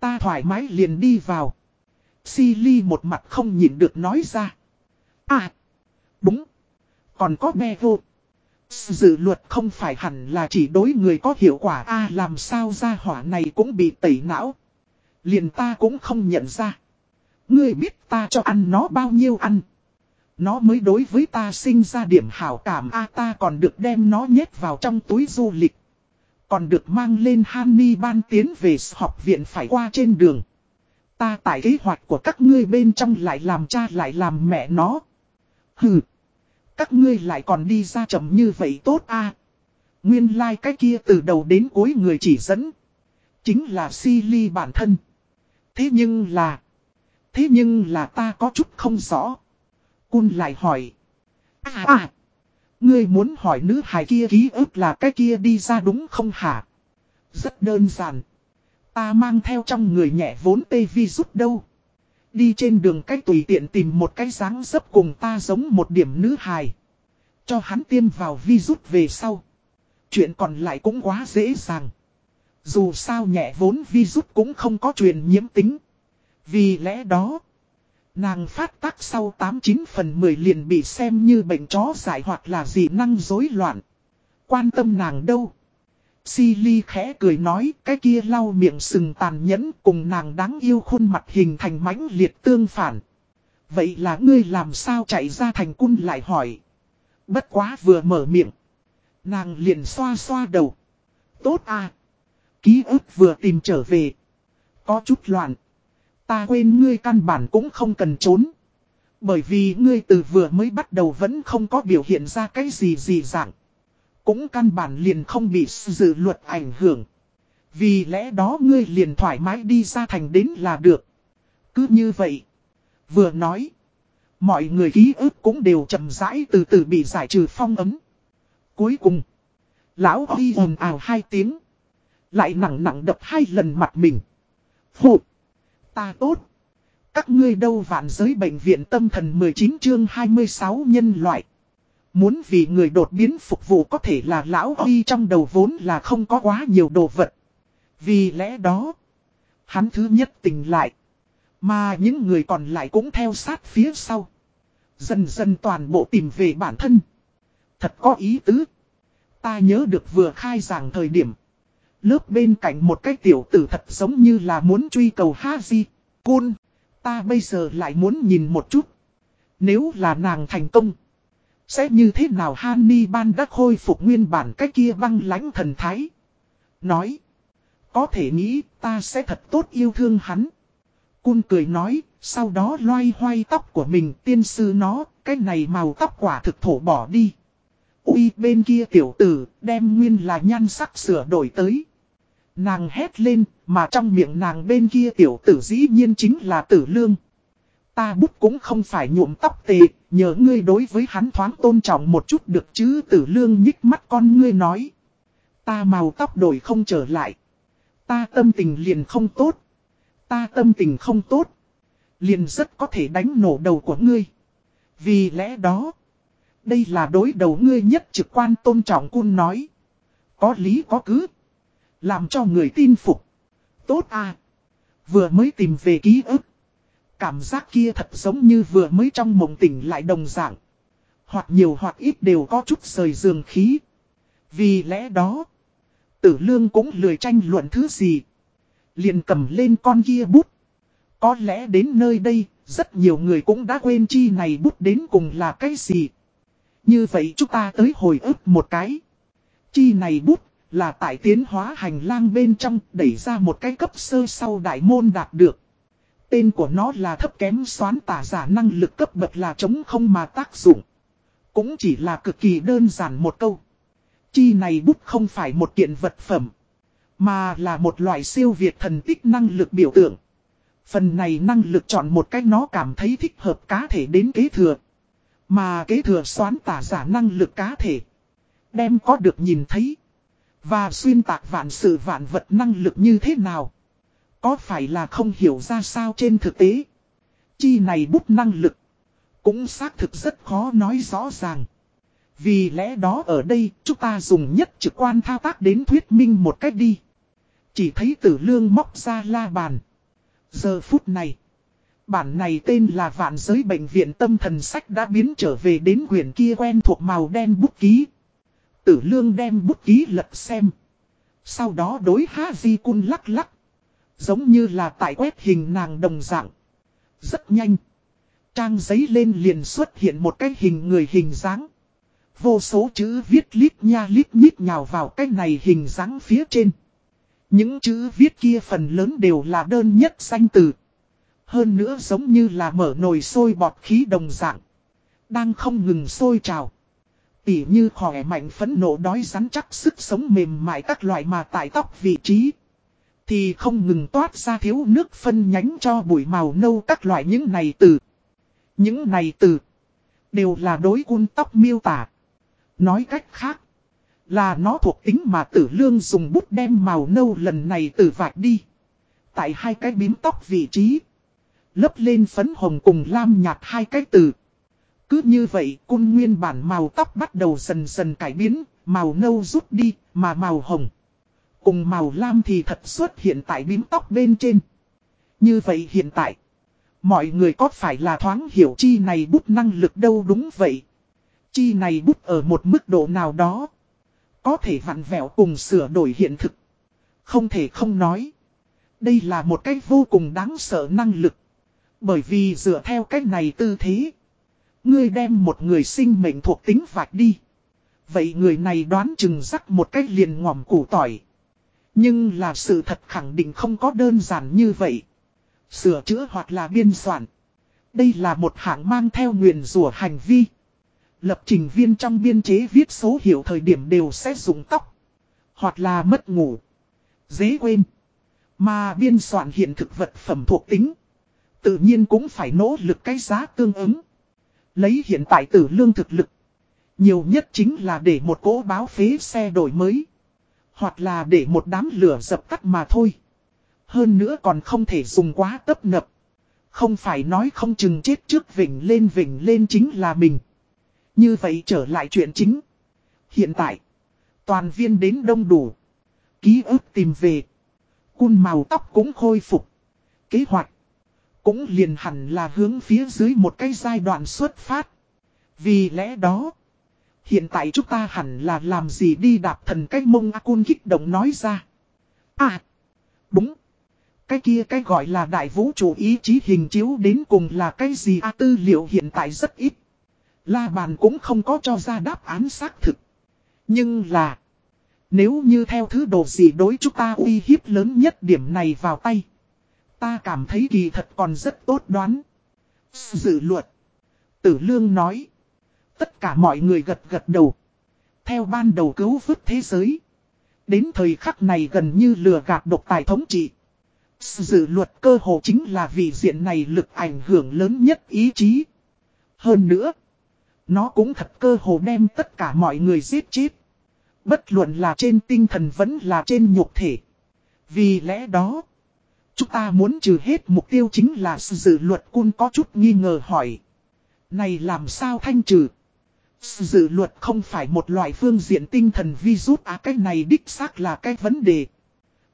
Speaker 1: Ta thoải mái liền đi vào. Silly một mặt không nhìn được nói ra. À, đúng. Còn có bè vô. Dự luật không phải hẳn là chỉ đối người có hiệu quả a làm sao ra hỏa này cũng bị tẩy não. Liền ta cũng không nhận ra. Ngươi biết ta cho ăn nó bao nhiêu ăn. Nó mới đối với ta sinh ra điểm hảo cảm a, ta còn được đem nó nhét vào trong túi du lịch. Còn được mang lên Hanni ban tiến về học viện phải qua trên đường. Ta tại kế hoạch của các ngươi bên trong lại làm cha lại làm mẹ nó. Hừ. Các ngươi lại còn đi ra chậm như vậy tốt a Nguyên lai like cái kia từ đầu đến cuối người chỉ dẫn. Chính là Silly bản thân. Thế nhưng là. Thế nhưng là ta có chút không rõ. Cun lại hỏi. À à. Ngươi muốn hỏi nữ hài kia ký ức là cái kia đi ra đúng không hả? Rất đơn giản. Ta mang theo trong người nhẹ vốn tê vi rút đâu. Đi trên đường cách tùy tiện tìm một cái dáng dấp cùng ta giống một điểm nữ hài. Cho hắn tiêm vào vi rút về sau. Chuyện còn lại cũng quá dễ dàng. Dù sao nhẹ vốn vi rút cũng không có truyền nhiễm tính. Vì lẽ đó, nàng phát tác sau 89 phần 10 liền bị xem như bệnh chó giải hoặc là dị năng rối loạn. Quan tâm nàng đâu? Silly khẽ cười nói, cái kia lau miệng sừng tàn nhẫn cùng nàng đáng yêu khuôn mặt hình thành mãnh liệt tương phản. Vậy là ngươi làm sao chạy ra thành cung lại hỏi. Bất quá vừa mở miệng. Nàng liền xoa xoa đầu. Tốt à. Ký ức vừa tìm trở về. Có chút loạn. Ta quên ngươi căn bản cũng không cần trốn. Bởi vì ngươi từ vừa mới bắt đầu vẫn không có biểu hiện ra cái gì gì dạng. Cũng căn bản liền không bị dự luật ảnh hưởng. Vì lẽ đó ngươi liền thoải mái đi ra thành đến là được. Cứ như vậy. Vừa nói. Mọi người ký ức cũng đều chậm rãi từ từ bị giải trừ phong ấm. Cuối cùng. Lão Huy ồn ào hai tiếng. Lại nặng nặng đập hai lần mặt mình. Phụ. Ta tốt. Các ngươi đâu vạn giới bệnh viện tâm thần 19 chương 26 nhân loại. Muốn vì người đột biến phục vụ có thể là lão Huy trong đầu vốn là không có quá nhiều đồ vật. Vì lẽ đó, hắn thứ nhất tỉnh lại. Mà những người còn lại cũng theo sát phía sau. Dần dần toàn bộ tìm về bản thân. Thật có ý tứ. Ta nhớ được vừa khai giảng thời điểm. Lớp bên cạnh một cái tiểu tử thật giống như là muốn truy cầu Haji. kun Ta bây giờ lại muốn nhìn một chút. Nếu là nàng thành công. Sẽ như thế nào Hany Ban đã khôi phục nguyên bản cái kia băng lãnh thần thái. Nói. Có thể nghĩ ta sẽ thật tốt yêu thương hắn. Cun cười nói, sau đó loay hoay tóc của mình tiên sư nó, cái này màu tóc quả thực thổ bỏ đi. Ui bên kia tiểu tử, đem nguyên là nhan sắc sửa đổi tới. Nàng hét lên, mà trong miệng nàng bên kia tiểu tử dĩ nhiên chính là tử lương. Ta bút cũng không phải nhuộm tóc tề, nhờ ngươi đối với hắn thoáng tôn trọng một chút được chứ tử lương nhích mắt con ngươi nói. Ta màu tóc đổi không trở lại. Ta tâm tình liền không tốt. Ta tâm tình không tốt. Liền rất có thể đánh nổ đầu của ngươi. Vì lẽ đó, đây là đối đầu ngươi nhất trực quan tôn trọng cun nói. Có lý có cứ. Làm cho người tin phục. Tốt à. Vừa mới tìm về ký ức. Cảm giác kia thật giống như vừa mới trong mộng tỉnh lại đồng dạng. Hoặc nhiều hoặc ít đều có chút rời giường khí. Vì lẽ đó, tử lương cũng lười tranh luận thứ gì. Liền cầm lên con kia bút. Có lẽ đến nơi đây, rất nhiều người cũng đã quên chi này bút đến cùng là cái gì. Như vậy chúng ta tới hồi ức một cái. Chi này bút là tại tiến hóa hành lang bên trong, đẩy ra một cái cấp sơ sau đại môn đạt được. Tên của nó là thấp kém xoán tả giả năng lực cấp bậc là chống không mà tác dụng. Cũng chỉ là cực kỳ đơn giản một câu. Chi này bút không phải một kiện vật phẩm. Mà là một loại siêu việt thần tích năng lực biểu tượng. Phần này năng lực chọn một cách nó cảm thấy thích hợp cá thể đến kế thừa. Mà kế thừa xoán tả giả năng lực cá thể. Đem có được nhìn thấy. Và xuyên tạc vạn sự vạn vật năng lực như thế nào. Có phải là không hiểu ra sao trên thực tế. Chi này bút năng lực. Cũng xác thực rất khó nói rõ ràng. Vì lẽ đó ở đây, chúng ta dùng nhất trực quan thao tác đến thuyết minh một cách đi. Chỉ thấy tử lương móc ra la bàn. Giờ phút này. Bản này tên là Vạn Giới Bệnh viện Tâm Thần Sách đã biến trở về đến quyển kia quen thuộc màu đen bút ký. Tử lương đem bút ký lật xem. Sau đó đối há Di Cun lắc lắc. Giống như là tại quét hình nàng đồng dạng. Rất nhanh. Trang giấy lên liền xuất hiện một cái hình người hình dáng. Vô số chữ viết lít nha lít nhít nhào vào cái này hình dáng phía trên. Những chữ viết kia phần lớn đều là đơn nhất danh từ. Hơn nữa giống như là mở nồi sôi bọt khí đồng dạng. Đang không ngừng sôi trào. Tỉ như khỏe mạnh phấn nộ đói rắn chắc sức sống mềm mại các loại mà tại tóc vị trí. Thì không ngừng toát ra thiếu nước phân nhánh cho bụi màu nâu các loại những này từ. Những này từ. Đều là đối cun tóc miêu tả. Nói cách khác. Là nó thuộc tính mà tử lương dùng bút đem màu nâu lần này từ vạch đi. Tại hai cái bím tóc vị trí. Lấp lên phấn hồng cùng lam nhạt hai cái từ. Cứ như vậy cun nguyên bản màu tóc bắt đầu dần dần cải biến, màu nâu rút đi, mà màu hồng. Cùng màu lam thì thật xuất hiện tại bím tóc bên trên. Như vậy hiện tại, mọi người có phải là thoáng hiểu chi này bút năng lực đâu đúng vậy. Chi này bút ở một mức độ nào đó. Có thể vặn vẹo cùng sửa đổi hiện thực. Không thể không nói. Đây là một cách vô cùng đáng sợ năng lực. Bởi vì dựa theo cách này tư thế. Ngươi đem một người sinh mệnh thuộc tính vạch đi. Vậy người này đoán chừng rắc một cách liền ngòm củ tỏi. Nhưng là sự thật khẳng định không có đơn giản như vậy. Sửa chữa hoặc là biên soạn. Đây là một hạng mang theo nguyền rủa hành vi. Lập trình viên trong biên chế viết số hiệu thời điểm đều sẽ dùng tóc. Hoặc là mất ngủ. Dễ quên. Mà biên soạn hiện thực vật phẩm thuộc tính. Tự nhiên cũng phải nỗ lực cái giá tương ứng. Lấy hiện tại tử lương thực lực. Nhiều nhất chính là để một cỗ báo phế xe đổi mới. Hoặc là để một đám lửa dập tắt mà thôi. Hơn nữa còn không thể dùng quá tấp nập. Không phải nói không chừng chết trước vỉnh lên vỉnh lên chính là mình. Như vậy trở lại chuyện chính. Hiện tại, toàn viên đến đông đủ. Ký ức tìm về. Cun màu tóc cũng khôi phục. Kế hoạch, cũng liền hẳn là hướng phía dưới một cái giai đoạn xuất phát. Vì lẽ đó, hiện tại chúng ta hẳn là làm gì đi đạp thần cái mông A-cun kích động nói ra. À, đúng. Cái kia cái gọi là đại vũ trụ ý chí hình chiếu đến cùng là cái gì A tư liệu hiện tại rất ít. La bàn cũng không có cho ra đáp án xác thực. Nhưng là, nếu như theo thứ đồ gì đối chúng ta uy hiếp lớn nhất điểm này vào tay. Ta cảm thấy kỳ thật còn rất tốt đoán. Dự luật. Tử Lương nói. Tất cả mọi người gật gật đầu. Theo ban đầu cứu vứt thế giới. Đến thời khắc này gần như lừa gạt độc tài thống trị. Dự luật cơ hồ chính là vì diện này lực ảnh hưởng lớn nhất ý chí. Hơn nữa. Nó cũng thật cơ hồ đem tất cả mọi người giết chết. Bất luận là trên tinh thần vẫn là trên nhục thể. Vì lẽ đó. Chúng ta muốn trừ hết mục tiêu chính là dự luật cun có chút nghi ngờ hỏi. Này làm sao thanh trừ? Dự luật không phải một loại phương diện tinh thần virus à cái này đích xác là cái vấn đề.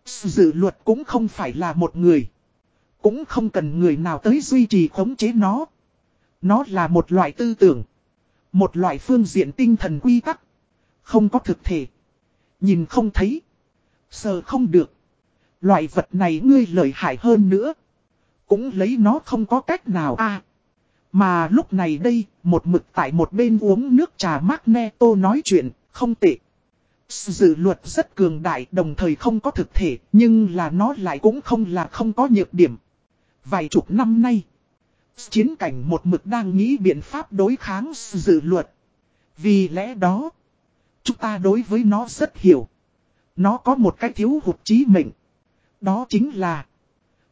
Speaker 1: Dự luật cũng không phải là một người. Cũng không cần người nào tới duy trì khống chế nó. Nó là một loại tư tưởng. Một loại phương diện tinh thần quy tắc. Không có thực thể. Nhìn không thấy. Sờ không được. Loại vật này ngươi lợi hại hơn nữa. Cũng lấy nó không có cách nào à. Mà lúc này đây, một mực tại một bên uống nước trà Magneto nói chuyện, không tệ. Dự luật rất cường đại đồng thời không có thực thể, nhưng là nó lại cũng không là không có nhược điểm. Vài chục năm nay, chiến cảnh một mực đang nghĩ biện pháp đối kháng dự luật. Vì lẽ đó, chúng ta đối với nó rất hiểu. Nó có một cái thiếu hụt trí mệnh. Đó chính là,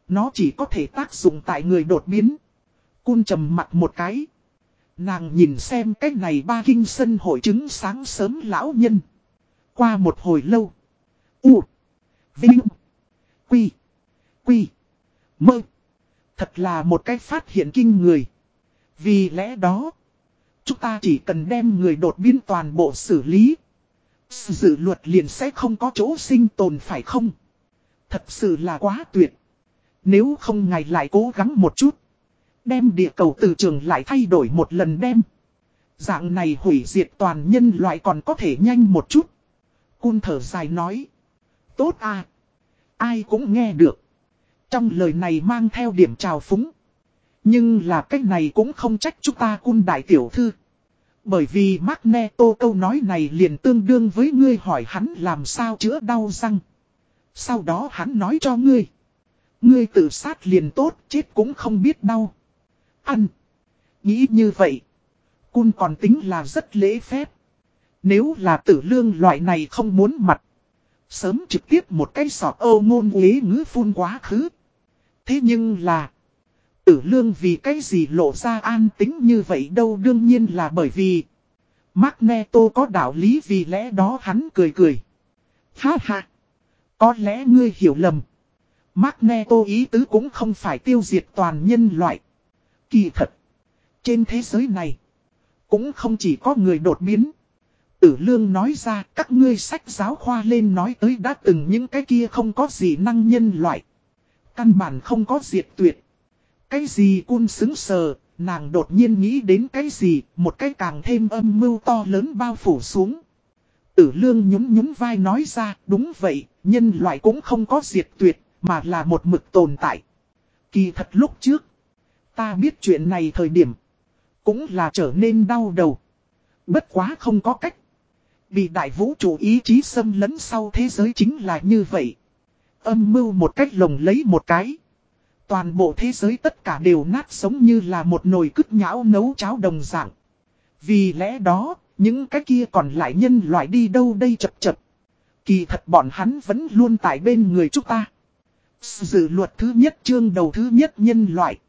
Speaker 1: nó chỉ có thể tác dụng tại người đột biến. Cun trầm mặt một cái. Nàng nhìn xem cái này ba kinh sân hội chứng sáng sớm lão nhân. Qua một hồi lâu. U. Vinh. Quy. Quy. Mơ. Thật là một cái phát hiện kinh người. Vì lẽ đó. Chúng ta chỉ cần đem người đột biến toàn bộ xử lý. Dự luật liền sẽ không có chỗ sinh tồn phải không? Thật sự là quá tuyệt. Nếu không ngài lại cố gắng một chút. Đem địa cầu từ trường lại thay đổi một lần đem. Dạng này hủy diệt toàn nhân loại còn có thể nhanh một chút. Cun thở dài nói. Tốt à. Ai cũng nghe được. Trong lời này mang theo điểm trào phúng. Nhưng là cách này cũng không trách chúng ta cun đại tiểu thư. Bởi vì Magneto câu nói này liền tương đương với ngươi hỏi hắn làm sao chữa đau răng. Sau đó hắn nói cho ngươi. Ngươi tự sát liền tốt, chết cũng không biết đau. Ăn. Nghĩ như vậy. Cun còn tính là rất lễ phép. Nếu là tử lương loại này không muốn mặt. Sớm trực tiếp một cái sọt âu ngôn uế ngữ phun quá khứ. Thế nhưng là. Tử lương vì cái gì lộ ra an tính như vậy đâu đương nhiên là bởi vì. Magneto có đạo lý vì lẽ đó hắn cười cười. Ha ha. Có lẽ ngươi hiểu lầm. Magneto ý tứ cũng không phải tiêu diệt toàn nhân loại. Kỳ thật. Trên thế giới này. Cũng không chỉ có người đột biến. Tử lương nói ra các ngươi sách giáo khoa lên nói tới đã từng những cái kia không có gì năng nhân loại. Căn bản không có diệt tuyệt. Cái gì cun xứng sờ, nàng đột nhiên nghĩ đến cái gì, một cái càng thêm âm mưu to lớn bao phủ xuống. Tử lương nhún nhún vai nói ra, đúng vậy, nhân loại cũng không có diệt tuyệt, mà là một mực tồn tại. Kỳ thật lúc trước, ta biết chuyện này thời điểm, cũng là trở nên đau đầu. Bất quá không có cách. bị đại vũ trụ ý chí xâm lấn sau thế giới chính là như vậy. Âm mưu một cách lồng lấy một cái. Toàn bộ thế giới tất cả đều nát sống như là một nồi cứt nhão nấu cháo đồng dạng. Vì lẽ đó, những cái kia còn lại nhân loại đi đâu đây chập chập. Kỳ thật bọn hắn vẫn luôn tại bên người chúng ta. Dự luật thứ nhất, chương đầu thứ nhất nhân loại.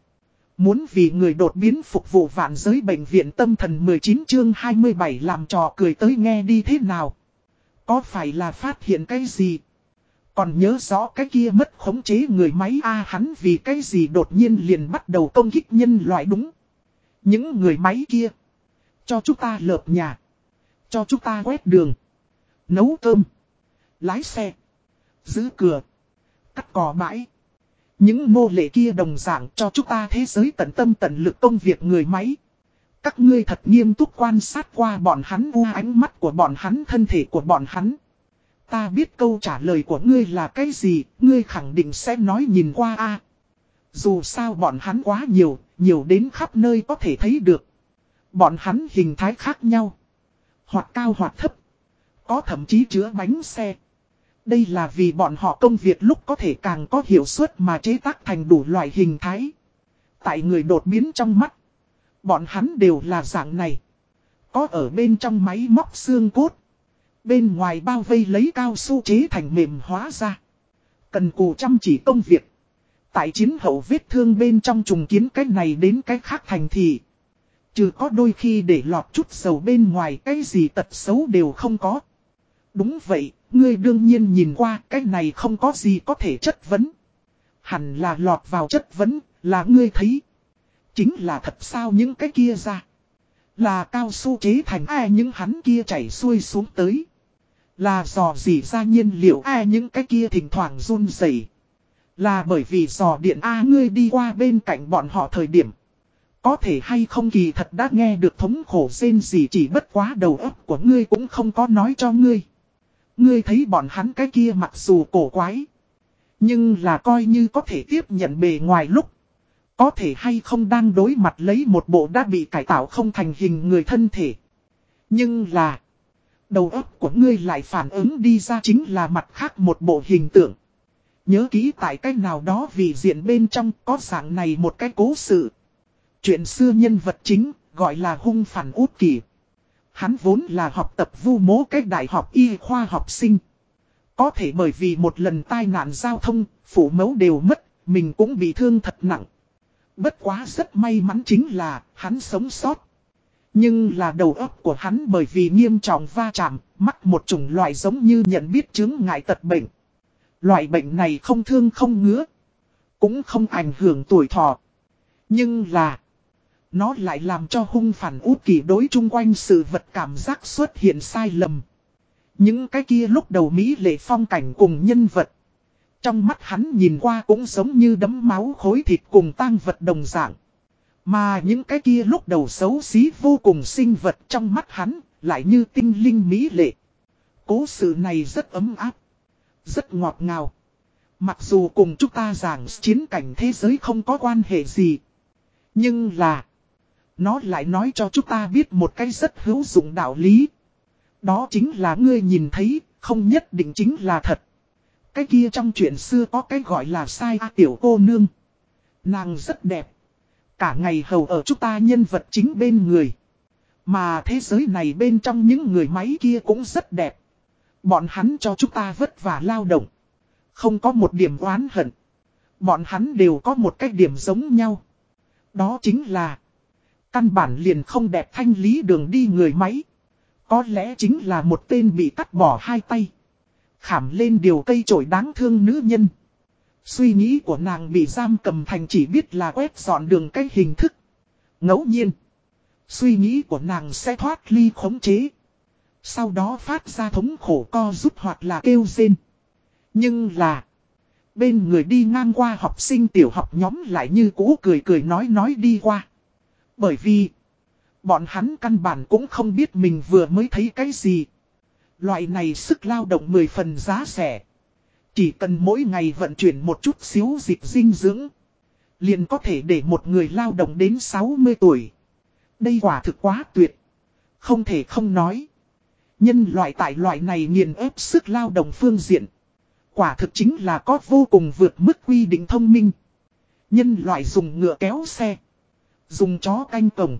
Speaker 1: Muốn vì người đột biến phục vụ vạn giới bệnh viện tâm thần 19 chương 27 làm trò cười tới nghe đi thế nào. Có phải là phát hiện cái gì? Còn nhớ rõ cái kia mất khống chế người máy A, hắn vì cái gì đột nhiên liền bắt đầu công kích nhân loại đúng. Những người máy kia. Cho chúng ta lợp nhà. Cho chúng ta quét đường. Nấu cơm. Lái xe. Giữ cửa. Cắt cỏ bãi. Những mô lệ kia đồng dạng cho chúng ta thế giới tận tâm tận lực công việc người máy. Các ngươi thật nghiêm túc quan sát qua bọn hắn u ánh mắt của bọn hắn thân thể của bọn hắn. Ta biết câu trả lời của ngươi là cái gì, ngươi khẳng định sẽ nói nhìn qua a. Dù sao bọn hắn quá nhiều, nhiều đến khắp nơi có thể thấy được. Bọn hắn hình thái khác nhau. Hoặc cao hoặc thấp. Có thậm chí chứa bánh xe. Đây là vì bọn họ công việc lúc có thể càng có hiệu suất mà chế tác thành đủ loại hình thái. Tại người đột biến trong mắt. Bọn hắn đều là dạng này. Có ở bên trong máy móc xương cốt. Bên ngoài bao vây lấy cao su chế thành mềm hóa ra. Cần cù chăm chỉ công việc. Tại chiến hậu vết thương bên trong trùng kiến cái này đến cái khác thành thị. Trừ có đôi khi để lọt chút dầu bên ngoài cái gì tật xấu đều không có. Đúng vậy, ngươi đương nhiên nhìn qua cái này không có gì có thể chất vấn. Hẳn là lọt vào chất vấn, là ngươi thấy. Chính là thật sao những cái kia ra. Là cao su chế thành ai những hắn kia chảy xuôi xuống tới. Là dò dỉ ra nhiên liệu ai những cái kia thỉnh thoảng run rẩy Là bởi vì dò điện A ngươi đi qua bên cạnh bọn họ thời điểm. Có thể hay không kỳ thật đã nghe được thống khổ rên gì chỉ bất quá đầu óc của ngươi cũng không có nói cho ngươi. Ngươi thấy bọn hắn cái kia mặc dù cổ quái. Nhưng là coi như có thể tiếp nhận bề ngoài lúc. Có thể hay không đang đối mặt lấy một bộ đã bị cải tạo không thành hình người thân thể. Nhưng là. Đầu óc của ngươi lại phản ứng đi ra chính là mặt khác một bộ hình tượng. Nhớ kỹ tại cách nào đó vì diện bên trong có dạng này một cái cố sự. Chuyện xưa nhân vật chính, gọi là hung phản út kỳ. Hắn vốn là học tập vu mố cách đại học y khoa học sinh. Có thể bởi vì một lần tai nạn giao thông, phủ mẫu đều mất, mình cũng bị thương thật nặng. Bất quá rất may mắn chính là, hắn sống sót. Nhưng là đầu óc của hắn bởi vì nghiêm trọng va chạm, mắc một chủng loại giống như nhận biết chứng ngại tật bệnh. Loại bệnh này không thương không ngứa, cũng không ảnh hưởng tuổi thọ. Nhưng là, nó lại làm cho hung phản út kỳ đối chung quanh sự vật cảm giác xuất hiện sai lầm. Những cái kia lúc đầu Mỹ lệ phong cảnh cùng nhân vật. Trong mắt hắn nhìn qua cũng giống như đấm máu khối thịt cùng tang vật đồng dạng. Mà những cái kia lúc đầu xấu xí vô cùng sinh vật trong mắt hắn, lại như tinh linh mỹ lệ. Cố sự này rất ấm áp, rất ngọt ngào. Mặc dù cùng chúng ta giảng chiến cảnh thế giới không có quan hệ gì. Nhưng là, nó lại nói cho chúng ta biết một cái rất hữu dụng đạo lý. Đó chính là ngươi nhìn thấy, không nhất định chính là thật. Cái kia trong chuyện xưa có cái gọi là sai a tiểu cô nương. Nàng rất đẹp. Cả ngày hầu ở chúng ta nhân vật chính bên người. Mà thế giới này bên trong những người máy kia cũng rất đẹp. Bọn hắn cho chúng ta vất vả lao động. Không có một điểm oán hận. Bọn hắn đều có một cái điểm giống nhau. Đó chính là. Căn bản liền không đẹp thanh lý đường đi người máy. Có lẽ chính là một tên bị cắt bỏ hai tay. Khảm lên điều cây trổi đáng thương nữ nhân. Suy nghĩ của nàng bị giam cầm thành chỉ biết là quét dọn đường cái hình thức. ngẫu nhiên. Suy nghĩ của nàng sẽ thoát ly khống chế. Sau đó phát ra thống khổ co rút hoặc là kêu rên. Nhưng là. Bên người đi ngang qua học sinh tiểu học nhóm lại như cũ cười cười nói nói đi qua. Bởi vì. Bọn hắn căn bản cũng không biết mình vừa mới thấy cái gì. Loại này sức lao động 10 phần giá rẻ. Chỉ cần mỗi ngày vận chuyển một chút xíu dịch dinh dưỡng. Liền có thể để một người lao động đến 60 tuổi. Đây quả thực quá tuyệt. Không thể không nói. Nhân loại tại loại này nghiền ép sức lao động phương diện. Quả thực chính là có vô cùng vượt mức quy định thông minh. Nhân loại dùng ngựa kéo xe. Dùng chó canh cổng.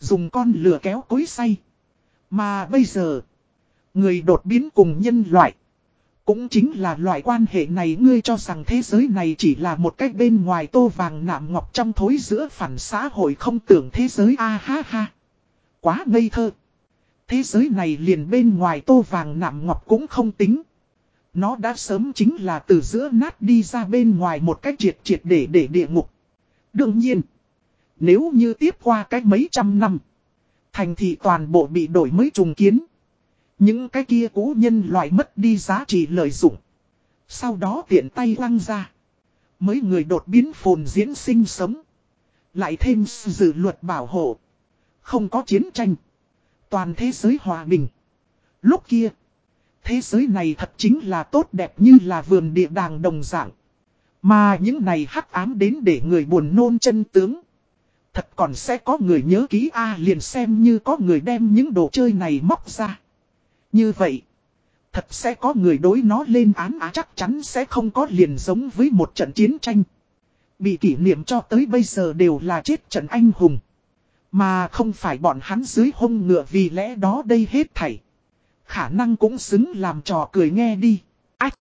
Speaker 1: Dùng con lửa kéo cối say. Mà bây giờ. Người đột biến cùng nhân loại. Cũng chính là loại quan hệ này ngươi cho rằng thế giới này chỉ là một cách bên ngoài tô vàng nạm ngọc trong thối giữa phản xã hội không tưởng thế giới a ha ha. Quá ngây thơ. Thế giới này liền bên ngoài tô vàng nạm ngọc cũng không tính. Nó đã sớm chính là từ giữa nát đi ra bên ngoài một cách triệt triệt để để địa ngục. Đương nhiên, nếu như tiếp qua cách mấy trăm năm, thành thị toàn bộ bị đổi mới trùng kiến. Những cái kia cũ nhân loại mất đi giá trị lợi dụng. Sau đó tiện tay quăng ra. Mấy người đột biến phồn diễn sinh sống. Lại thêm dự luật bảo hộ. Không có chiến tranh. Toàn thế giới hòa bình. Lúc kia. Thế giới này thật chính là tốt đẹp như là vườn địa đàng đồng dạng. Mà những này hắc ám đến để người buồn nôn chân tướng. Thật còn sẽ có người nhớ ký A liền xem như có người đem những đồ chơi này móc ra. Như vậy, thật sẽ có người đối nó lên án á chắc chắn sẽ không có liền giống với một trận chiến tranh. Bị kỷ niệm cho tới bây giờ đều là chết trận anh hùng. Mà không phải bọn hắn dưới hông ngựa vì lẽ đó đây hết thảy. Khả năng cũng xứng làm trò cười nghe đi. Ách!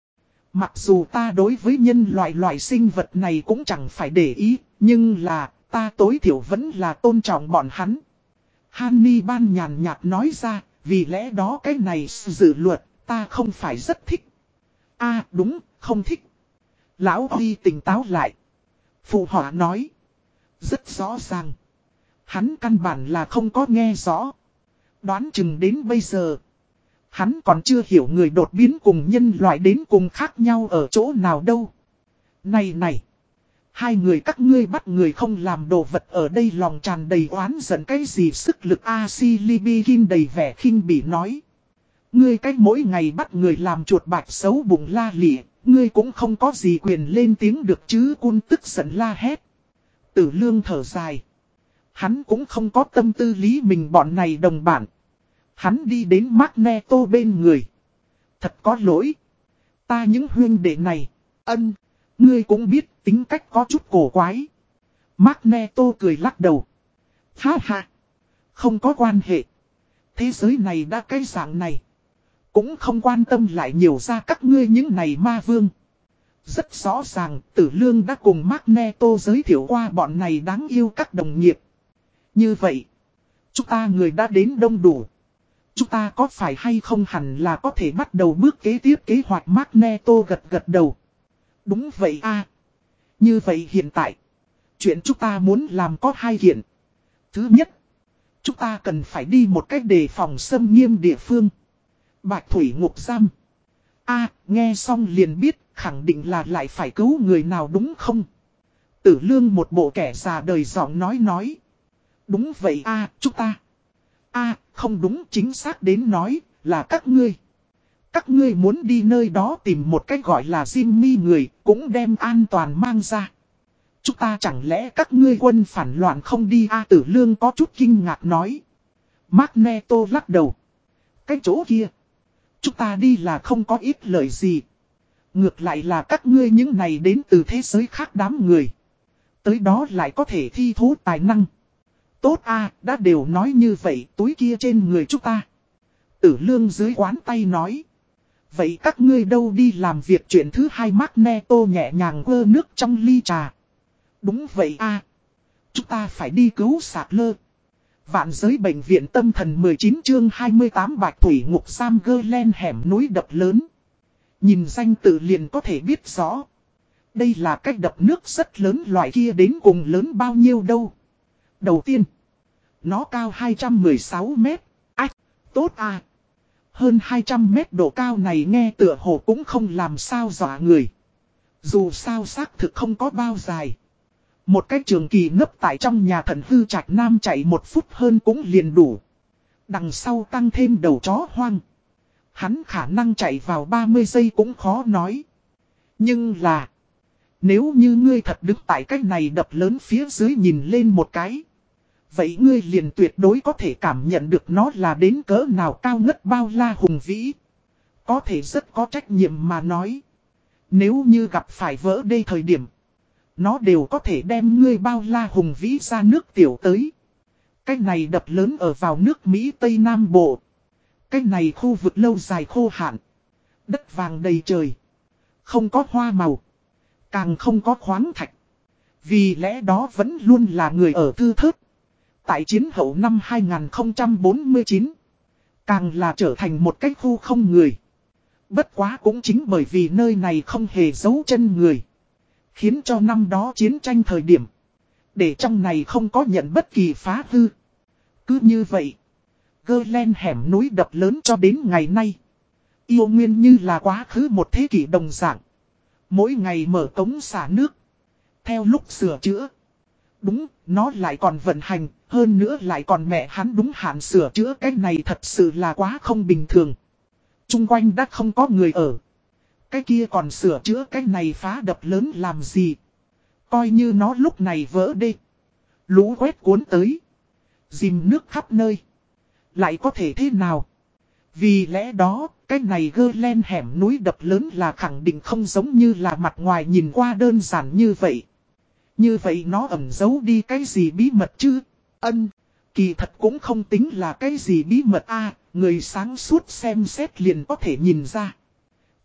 Speaker 1: Mặc dù ta đối với nhân loại loại sinh vật này cũng chẳng phải để ý, nhưng là ta tối thiểu vẫn là tôn trọng bọn hắn. Hanni ban nhàn nhạt nói ra, vì lẽ đó cái này dự luật, ta không phải rất thích. a đúng, không thích. Lão Huy tỉnh táo lại. Phụ họa nói. Rất rõ ràng. Hắn căn bản là không có nghe rõ. Đoán chừng đến bây giờ. Hắn còn chưa hiểu người đột biến cùng nhân loại đến cùng khác nhau ở chỗ nào đâu. Này này. Hai người các ngươi bắt người không làm đồ vật ở đây lòng tràn đầy oán giận cái gì sức lực A si Libi Kim đầy vẻ khinh bị nói. Ngươi cách mỗi ngày bắt người làm chuột bạch xấu bụng la lịa, ngươi cũng không có gì quyền lên tiếng được chứ cun tức giận la hét. Tử lương thở dài. Hắn cũng không có tâm tư lý mình bọn này đồng bản. Hắn đi đến Magneto bên người. Thật có lỗi. Ta những huyên đệ này. Ân. Ngươi cũng biết tính cách có chút cổ quái. Magneto cười lắc đầu. Ha ha. Không có quan hệ. Thế giới này đã cái dạng này. Cũng không quan tâm lại nhiều ra các ngươi những này ma vương. Rất rõ ràng, tử lương đã cùng Magneto giới thiệu qua bọn này đáng yêu các đồng nghiệp. Như vậy. Chúng ta người đã đến đông đủ. Chúng ta có phải hay không hẳn là có thể bắt đầu bước kế tiếp kế hoạch Magneto gật gật đầu. Đúng vậy a như vậy hiện tại, chuyện chúng ta muốn làm có hai hiện. Thứ nhất, chúng ta cần phải đi một cách đề phòng xâm nghiêm địa phương. Bạch Thủy Ngục Giam. a nghe xong liền biết, khẳng định là lại phải cứu người nào đúng không? Tử lương một bộ kẻ già đời giọng nói nói. Đúng vậy a chúng ta. a không đúng chính xác đến nói, là các ngươi. Các ngươi muốn đi nơi đó tìm một cách gọi là Jimmy người, cũng đem an toàn mang ra. Chúng ta chẳng lẽ các ngươi quân phản loạn không đi a tử lương có chút kinh ngạc nói. Magneto lắc đầu. Cái chỗ kia. Chúng ta đi là không có ít lợi gì. Ngược lại là các ngươi những này đến từ thế giới khác đám người. Tới đó lại có thể thi thú tài năng. Tốt a đã đều nói như vậy túi kia trên người chúng ta. Tử lương dưới quán tay nói. Vậy các ngươi đâu đi làm việc chuyện thứ hai Magneto nhẹ nhàng quơ nước trong ly trà. Đúng vậy a Chúng ta phải đi cứu sạc lơ. Vạn giới bệnh viện tâm thần 19 chương 28 bạch thủy ngục sam gơ len hẻm núi đập lớn. Nhìn danh tự liền có thể biết rõ. Đây là cách đập nước rất lớn loại kia đến cùng lớn bao nhiêu đâu. Đầu tiên, nó cao 216 mét. Ách, tốt à. Hơn 200 mét độ cao này nghe tựa hồ cũng không làm sao dọa người. Dù sao xác thực không có bao dài. Một cách trường kỳ ngấp tại trong nhà thần hư trạch nam chạy một phút hơn cũng liền đủ. Đằng sau tăng thêm đầu chó hoang. Hắn khả năng chạy vào 30 giây cũng khó nói. Nhưng là. Nếu như ngươi thật đứng tại cách này đập lớn phía dưới nhìn lên một cái. Vậy ngươi liền tuyệt đối có thể cảm nhận được nó là đến cỡ nào cao ngất bao la hùng vĩ. Có thể rất có trách nhiệm mà nói. Nếu như gặp phải vỡ đây thời điểm. Nó đều có thể đem ngươi bao la hùng vĩ ra nước tiểu tới. Cái này đập lớn ở vào nước Mỹ Tây Nam Bộ. Cái này khu vực lâu dài khô hạn. Đất vàng đầy trời. Không có hoa màu. Càng không có khoáng thạch. Vì lẽ đó vẫn luôn là người ở thư thớt. Tại chiến hậu năm 2049. Càng là trở thành một cái khu không người. Bất quá cũng chính bởi vì nơi này không hề giấu chân người. Khiến cho năm đó chiến tranh thời điểm. Để trong này không có nhận bất kỳ phá hư. Cứ như vậy. Gơ len hẻm núi đập lớn cho đến ngày nay. Yêu nguyên như là quá khứ một thế kỷ đồng dạng. Mỗi ngày mở cống xả nước. Theo lúc sửa chữa. Đúng, nó lại còn vận hành, hơn nữa lại còn mẹ hắn đúng hạn sửa chữa cái này thật sự là quá không bình thường. Trung quanh đã không có người ở. Cái kia còn sửa chữa cái này phá đập lớn làm gì. Coi như nó lúc này vỡ đi. Lũ quét cuốn tới. Dìm nước khắp nơi. Lại có thể thế nào? Vì lẽ đó, cái này gơ len hẻm núi đập lớn là khẳng định không giống như là mặt ngoài nhìn qua đơn giản như vậy. Như vậy nó ẩn giấu đi cái gì bí mật chứ? Ân, kỳ thật cũng không tính là cái gì bí mật a người sáng suốt xem xét liền có thể nhìn ra.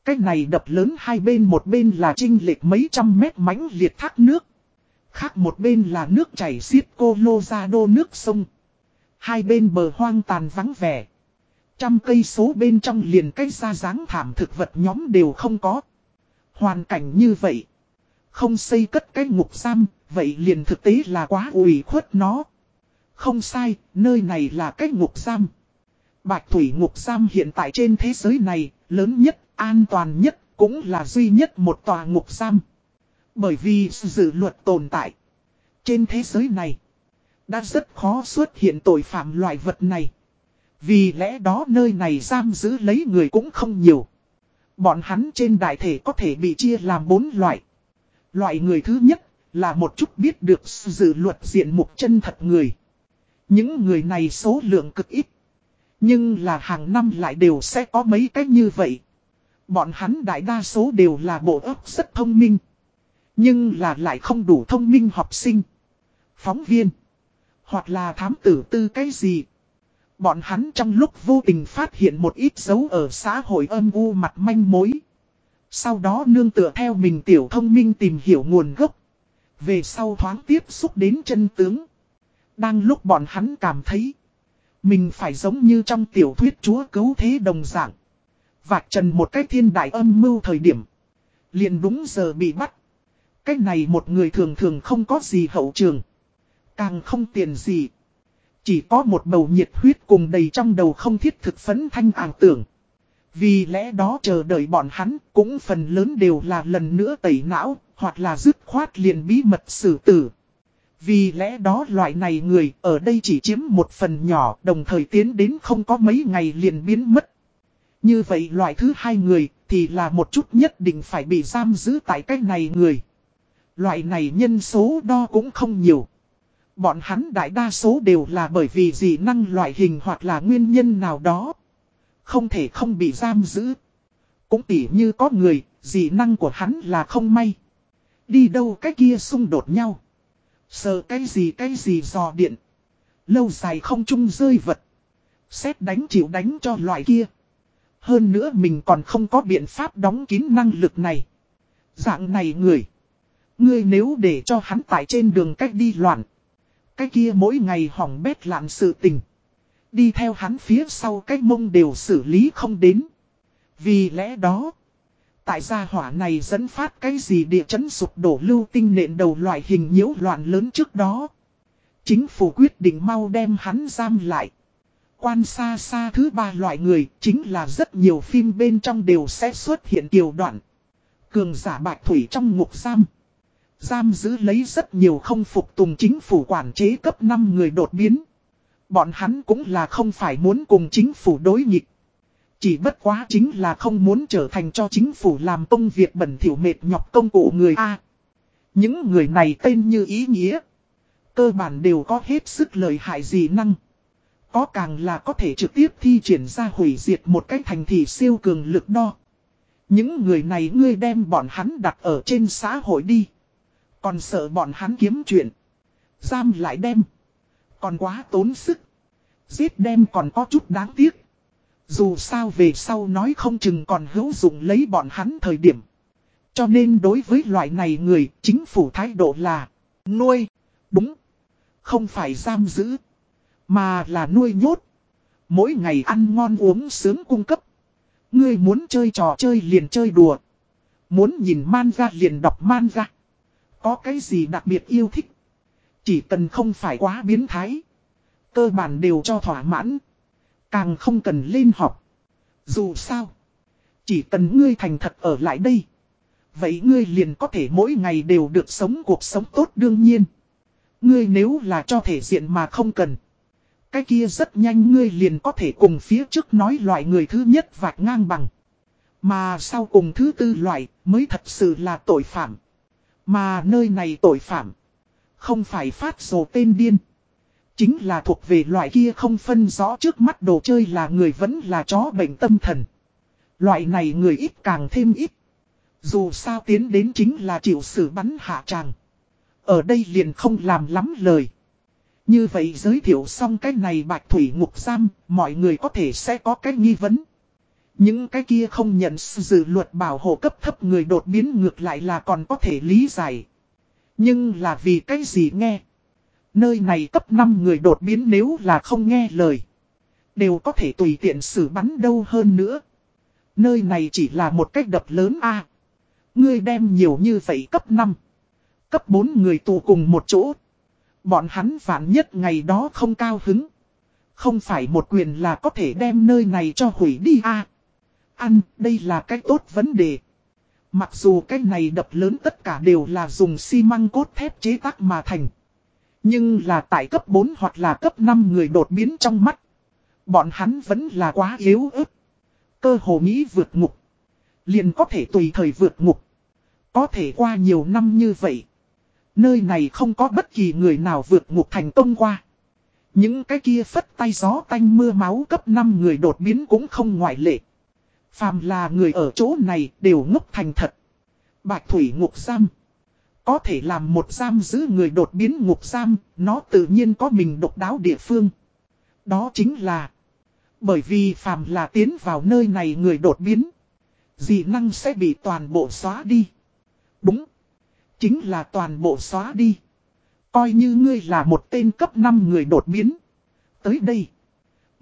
Speaker 1: Cái này đập lớn hai bên một bên là trinh lệch mấy trăm mét mánh liệt thác nước. Khác một bên là nước chảy xiết cô lô ra đô nước sông. Hai bên bờ hoang tàn vắng vẻ. Trăm cây số bên trong liền cây ra dáng thảm thực vật nhóm đều không có. Hoàn cảnh như vậy. Không xây cất cái ngục giam, vậy liền thực tế là quá ủy khuất nó. Không sai, nơi này là cái ngục giam. Bạch Thủy ngục giam hiện tại trên thế giới này, lớn nhất, an toàn nhất, cũng là duy nhất một tòa ngục giam. Bởi vì dự luật tồn tại. Trên thế giới này, đã rất khó xuất hiện tội phạm loại vật này. Vì lẽ đó nơi này giam giữ lấy người cũng không nhiều. Bọn hắn trên đại thể có thể bị chia làm bốn loại. Loại người thứ nhất là một chút biết được dự luật diện mục chân thật người. Những người này số lượng cực ít. Nhưng là hàng năm lại đều sẽ có mấy cách như vậy. Bọn hắn đại đa số đều là bộ ốc rất thông minh. Nhưng là lại không đủ thông minh học sinh. Phóng viên. Hoặc là thám tử tư cái gì. Bọn hắn trong lúc vô tình phát hiện một ít dấu ở xã hội âm u mặt manh mối. Sau đó nương tựa theo mình tiểu thông minh tìm hiểu nguồn gốc. Về sau thoáng tiếp xúc đến chân tướng. Đang lúc bọn hắn cảm thấy. Mình phải giống như trong tiểu thuyết chúa cứu thế đồng dạng. Vạch trần một cái thiên đại âm mưu thời điểm. liền đúng giờ bị bắt. Cái này một người thường thường không có gì hậu trường. Càng không tiền gì. Chỉ có một bầu nhiệt huyết cùng đầy trong đầu không thiết thực phấn thanh ảng tưởng. Vì lẽ đó chờ đợi bọn hắn cũng phần lớn đều là lần nữa tẩy não, hoặc là dứt khoát liền bí mật xử tử. Vì lẽ đó loại này người ở đây chỉ chiếm một phần nhỏ đồng thời tiến đến không có mấy ngày liền biến mất. Như vậy loại thứ hai người thì là một chút nhất định phải bị giam giữ tại cách này người. Loại này nhân số đo cũng không nhiều. Bọn hắn đại đa số đều là bởi vì dị năng loại hình hoặc là nguyên nhân nào đó. Không thể không bị giam giữ. Cũng tỉ như có người, dị năng của hắn là không may. Đi đâu cái kia xung đột nhau. Sợ cái gì cái gì dò điện. Lâu dài không chung rơi vật. Xét đánh chịu đánh cho loại kia. Hơn nữa mình còn không có biện pháp đóng kín năng lực này. Dạng này người. Ngươi nếu để cho hắn tại trên đường cách đi loạn. Cái kia mỗi ngày hỏng bét lạn sự tình. Đi theo hắn phía sau cái mông đều xử lý không đến. Vì lẽ đó. Tại gia hỏa này dẫn phát cái gì địa chấn sụp đổ lưu tinh nện đầu loại hình nhiễu loạn lớn trước đó. Chính phủ quyết định mau đem hắn giam lại. Quan xa xa thứ ba loại người chính là rất nhiều phim bên trong đều sẽ xuất hiện tiểu đoạn. Cường giả bạch thủy trong ngục giam. Giam giữ lấy rất nhiều không phục tùng chính phủ quản chế cấp 5 người đột biến. Bọn hắn cũng là không phải muốn cùng chính phủ đối nghịch. Chỉ bất quá chính là không muốn trở thành cho chính phủ làm công việc bẩn thỉu mệt nhọc công cụ người A. Những người này tên như ý nghĩa. Cơ bản đều có hết sức lợi hại gì năng. Có càng là có thể trực tiếp thi triển ra hủy diệt một cái thành thị siêu cường lực đo. Những người này ngươi đem bọn hắn đặt ở trên xã hội đi. Còn sợ bọn hắn kiếm chuyện. Giam lại đem. Còn quá tốn sức. Giết đem còn có chút đáng tiếc. Dù sao về sau nói không chừng còn hữu dụng lấy bọn hắn thời điểm. Cho nên đối với loại này người, chính phủ thái độ là nuôi. Đúng. Không phải giam giữ. Mà là nuôi nhốt. Mỗi ngày ăn ngon uống sướng cung cấp. Ngươi muốn chơi trò chơi liền chơi đùa. Muốn nhìn man ra liền đọc man ra. Có cái gì đặc biệt yêu thích. Chỉ cần không phải quá biến thái. Cơ bản đều cho thỏa mãn. Càng không cần lên học. Dù sao. Chỉ cần ngươi thành thật ở lại đây. Vậy ngươi liền có thể mỗi ngày đều được sống cuộc sống tốt đương nhiên. Ngươi nếu là cho thể diện mà không cần. Cái kia rất nhanh ngươi liền có thể cùng phía trước nói loại người thứ nhất vạch ngang bằng. Mà sau cùng thứ tư loại mới thật sự là tội phạm. Mà nơi này tội phạm. Không phải phát sổ tên điên. Chính là thuộc về loại kia không phân rõ trước mắt đồ chơi là người vẫn là chó bệnh tâm thần. Loại này người ít càng thêm ít. Dù sao tiến đến chính là chịu xử bắn hạ tràng. Ở đây liền không làm lắm lời. Như vậy giới thiệu xong cái này bạch thủy ngục giam, mọi người có thể sẽ có cái nghi vấn. Những cái kia không nhận dự luật bảo hộ cấp thấp người đột biến ngược lại là còn có thể lý giải. Nhưng là vì cái gì nghe? Nơi này cấp 5 người đột biến nếu là không nghe lời. Đều có thể tùy tiện xử bắn đâu hơn nữa. Nơi này chỉ là một cách đập lớn a Ngươi đem nhiều như vậy cấp 5. Cấp 4 người tù cùng một chỗ. Bọn hắn vạn nhất ngày đó không cao hứng. Không phải một quyền là có thể đem nơi này cho hủy đi a Ăn, đây là cách tốt vấn đề. Mặc dù cái này đập lớn tất cả đều là dùng xi măng cốt thép chế tác mà thành. Nhưng là tại cấp 4 hoặc là cấp 5 người đột biến trong mắt. Bọn hắn vẫn là quá yếu ớt. Cơ hồ nghĩ vượt ngục. Liền có thể tùy thời vượt ngục. Có thể qua nhiều năm như vậy. Nơi này không có bất kỳ người nào vượt ngục thành công qua. Những cái kia phất tay gió tanh mưa máu cấp 5 người đột biến cũng không ngoại lệ. Phàm là người ở chỗ này đều ngốc thành thật. Bạch thủy ngục giam. Có thể làm một giam giữ người đột biến ngục giam, nó tự nhiên có mình độc đáo địa phương. Đó chính là, bởi vì phàm là tiến vào nơi này người đột biến, dị năng sẽ bị toàn bộ xóa đi. Đúng, chính là toàn bộ xóa đi. Coi như ngươi là một tên cấp 5 người đột biến. Tới đây,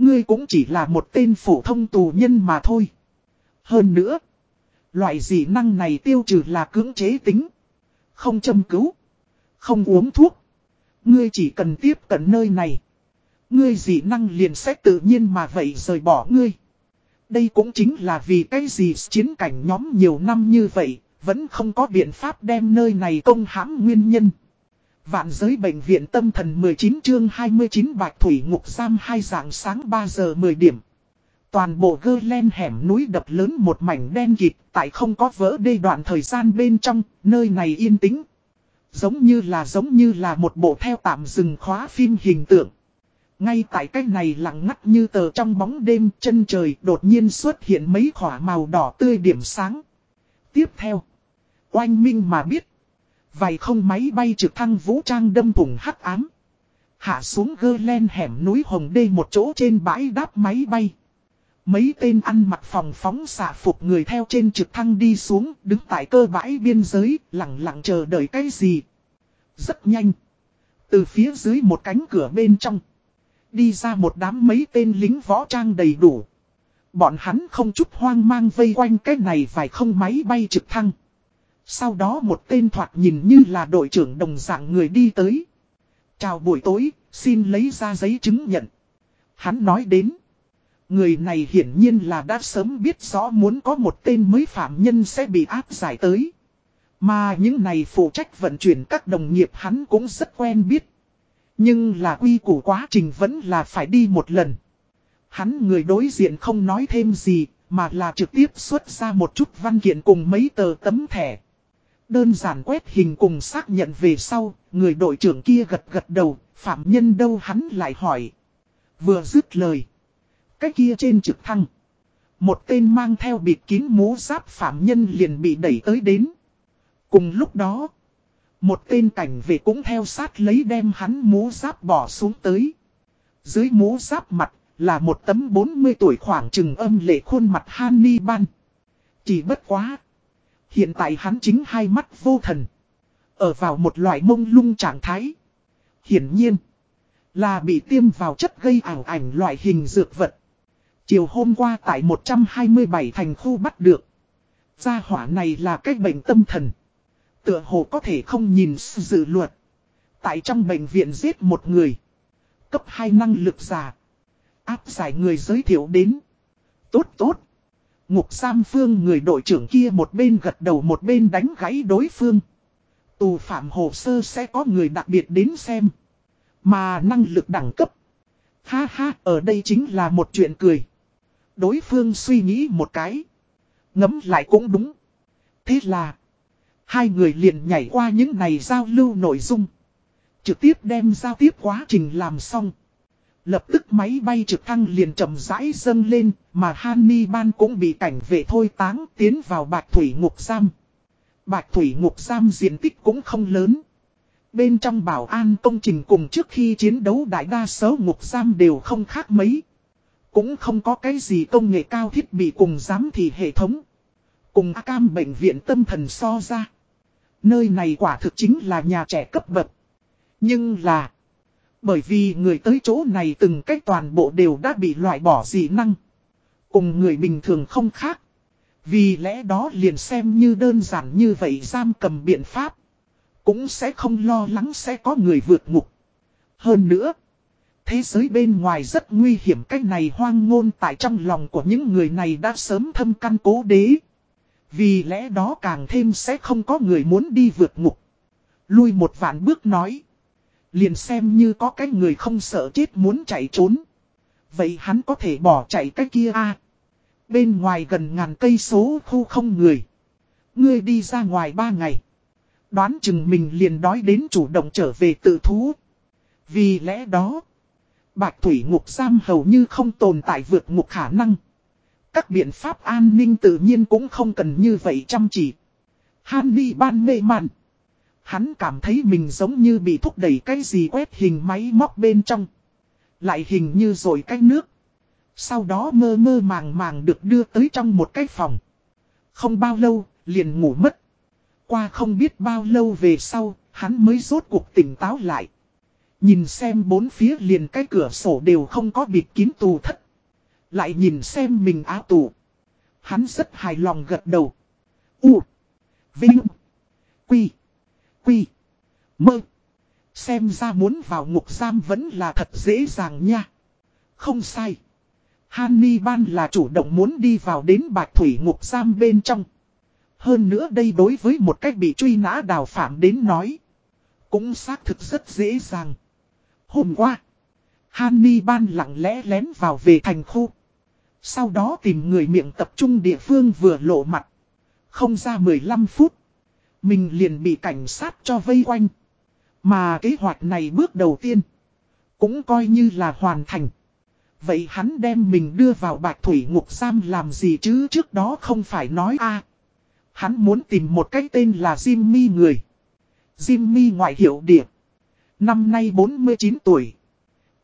Speaker 1: Ngươi cũng chỉ là một tên phổ thông tù nhân mà thôi. Hơn nữa, loại dị năng này tiêu trừ là cưỡng chế tính. Không châm cứu, không uống thuốc. Ngươi chỉ cần tiếp cận nơi này. Ngươi dị năng liền sẽ tự nhiên mà vậy rời bỏ ngươi. Đây cũng chính là vì cái gì chiến cảnh nhóm nhiều năm như vậy, vẫn không có biện pháp đem nơi này công hãm nguyên nhân. Vạn giới bệnh viện tâm thần 19 chương 29 Bạch Thủy Ngục Giam hai dạng sáng 3 giờ 10 điểm. Toàn bộ gơ len hẻm núi đập lớn một mảnh đen kịt, tại không có vỡ đê đoạn thời gian bên trong, nơi này yên tĩnh. Giống như là giống như là một bộ theo tạm dừng khóa phim hình tượng. Ngay tại cái này lặng ngắt như tờ trong bóng đêm chân trời đột nhiên xuất hiện mấy khỏa màu đỏ tươi điểm sáng. Tiếp theo, oanh minh mà biết. Vài không máy bay trực thăng vũ trang đâm thủng hắc ám. Hạ xuống gơ len hẻm núi Hồng Đê một chỗ trên bãi đáp máy bay. Mấy tên ăn mặc phòng phóng xạ phục người theo trên trực thăng đi xuống, đứng tại cơ bãi biên giới, lặng lặng chờ đợi cái gì. Rất nhanh. Từ phía dưới một cánh cửa bên trong. Đi ra một đám mấy tên lính võ trang đầy đủ. Bọn hắn không chút hoang mang vây quanh cái này phải không máy bay trực thăng. Sau đó một tên thoạt nhìn như là đội trưởng đồng dạng người đi tới. Chào buổi tối, xin lấy ra giấy chứng nhận. Hắn nói đến. Người này hiển nhiên là đã sớm biết rõ muốn có một tên mới phạm nhân sẽ bị áp giải tới. Mà những này phụ trách vận chuyển các đồng nghiệp hắn cũng rất quen biết. Nhưng là quy củ quá trình vẫn là phải đi một lần. Hắn người đối diện không nói thêm gì, mà là trực tiếp xuất ra một chút văn kiện cùng mấy tờ tấm thẻ. Đơn giản quét hình cùng xác nhận về sau, người đội trưởng kia gật gật đầu, phạm nhân đâu hắn lại hỏi. Vừa dứt lời. Cái kia trên trực thăng. Một tên mang theo bịt kín mũ giáp phạm nhân liền bị đẩy tới đến. Cùng lúc đó, một tên cảnh vệ cũng theo sát lấy đem hắn mũ giáp bỏ xuống tới. Dưới mũ giáp mặt là một tấm 40 tuổi khoảng trừng âm lệ khuôn mặt Hannibal. Chỉ bất quá. Hiện tại hắn chính hai mắt vô thần. Ở vào một loại mông lung trạng thái. Hiển nhiên. Là bị tiêm vào chất gây ảo ảnh loại hình dược vật. Chiều hôm qua tại 127 thành khu bắt được. Gia hỏa này là cái bệnh tâm thần. Tựa hồ có thể không nhìn dự luật. Tại trong bệnh viện giết một người. Cấp 2 năng lực giả. Áp giải người giới thiệu đến. Tốt tốt. Ngục Sam Phương người đội trưởng kia một bên gật đầu một bên đánh gãy đối phương. Tù phạm hồ sơ sẽ có người đặc biệt đến xem. Mà năng lực đẳng cấp. Ha ha, ở đây chính là một chuyện cười. Đối phương suy nghĩ một cái. Ngấm lại cũng đúng. Thế là. Hai người liền nhảy qua những này giao lưu nội dung. Trực tiếp đem giao tiếp quá trình làm xong. Lập tức máy bay trực thăng liền chậm rãi dâng lên, mà Hannibal cũng bị cảnh vệ thôi táng tiến vào Bạch Thủy Ngục Giam. Bạch Thủy Ngục Giam diện tích cũng không lớn. Bên trong bảo an công trình cùng trước khi chiến đấu đại đa số ngục giam đều không khác mấy. Cũng không có cái gì công nghệ cao thiết bị cùng giám thị hệ thống. Cùng cam bệnh viện tâm thần so ra. Nơi này quả thực chính là nhà trẻ cấp bậc. Nhưng là... Bởi vì người tới chỗ này từng cách toàn bộ đều đã bị loại bỏ dị năng. Cùng người bình thường không khác. Vì lẽ đó liền xem như đơn giản như vậy giam cầm biện pháp. Cũng sẽ không lo lắng sẽ có người vượt ngục. Hơn nữa. Thế giới bên ngoài rất nguy hiểm cách này hoang ngôn tại trong lòng của những người này đã sớm thâm căn cố đế. Vì lẽ đó càng thêm sẽ không có người muốn đi vượt ngục. Lui một vạn bước nói. Liền xem như có cái người không sợ chết muốn chạy trốn. Vậy hắn có thể bỏ chạy cái kia a à? Bên ngoài gần ngàn cây số khu không người. Ngươi đi ra ngoài ba ngày. Đoán chừng mình liền đói đến chủ động trở về tự thú. Vì lẽ đó. Bạch thủy ngục giam hầu như không tồn tại vượt ngục khả năng. Các biện pháp an ninh tự nhiên cũng không cần như vậy chăm chỉ. Hanni ban mê mạn. Hắn cảm thấy mình giống như bị thúc đẩy cái gì quét hình máy móc bên trong. Lại hình như rồi cái nước. Sau đó mơ mơ màng màng được đưa tới trong một cái phòng. Không bao lâu, liền ngủ mất. Qua không biết bao lâu về sau, hắn mới rốt cuộc tỉnh táo lại. Nhìn xem bốn phía liền cái cửa sổ đều không có bịt kín tù thất. Lại nhìn xem mình áo tù. Hắn rất hài lòng gật đầu. U. Vinh. Quy. Quy. Mơ. Xem ra muốn vào ngục giam vẫn là thật dễ dàng nha. Không sai. Ban là chủ động muốn đi vào đến bạch thủy ngục giam bên trong. Hơn nữa đây đối với một cách bị truy nã đào phạm đến nói. Cũng xác thực rất dễ dàng. Hôm qua. Ban lặng lẽ lén vào về thành khu. Sau đó tìm người miệng tập trung địa phương vừa lộ mặt. Không ra 15 phút. Mình liền bị cảnh sát cho vây quanh. Mà kế hoạch này bước đầu tiên. Cũng coi như là hoàn thành. Vậy hắn đem mình đưa vào bạch thủy ngục giam làm gì chứ trước đó không phải nói a Hắn muốn tìm một cái tên là Jimmy người. Jimmy ngoại hiệu địa. Năm nay 49 tuổi.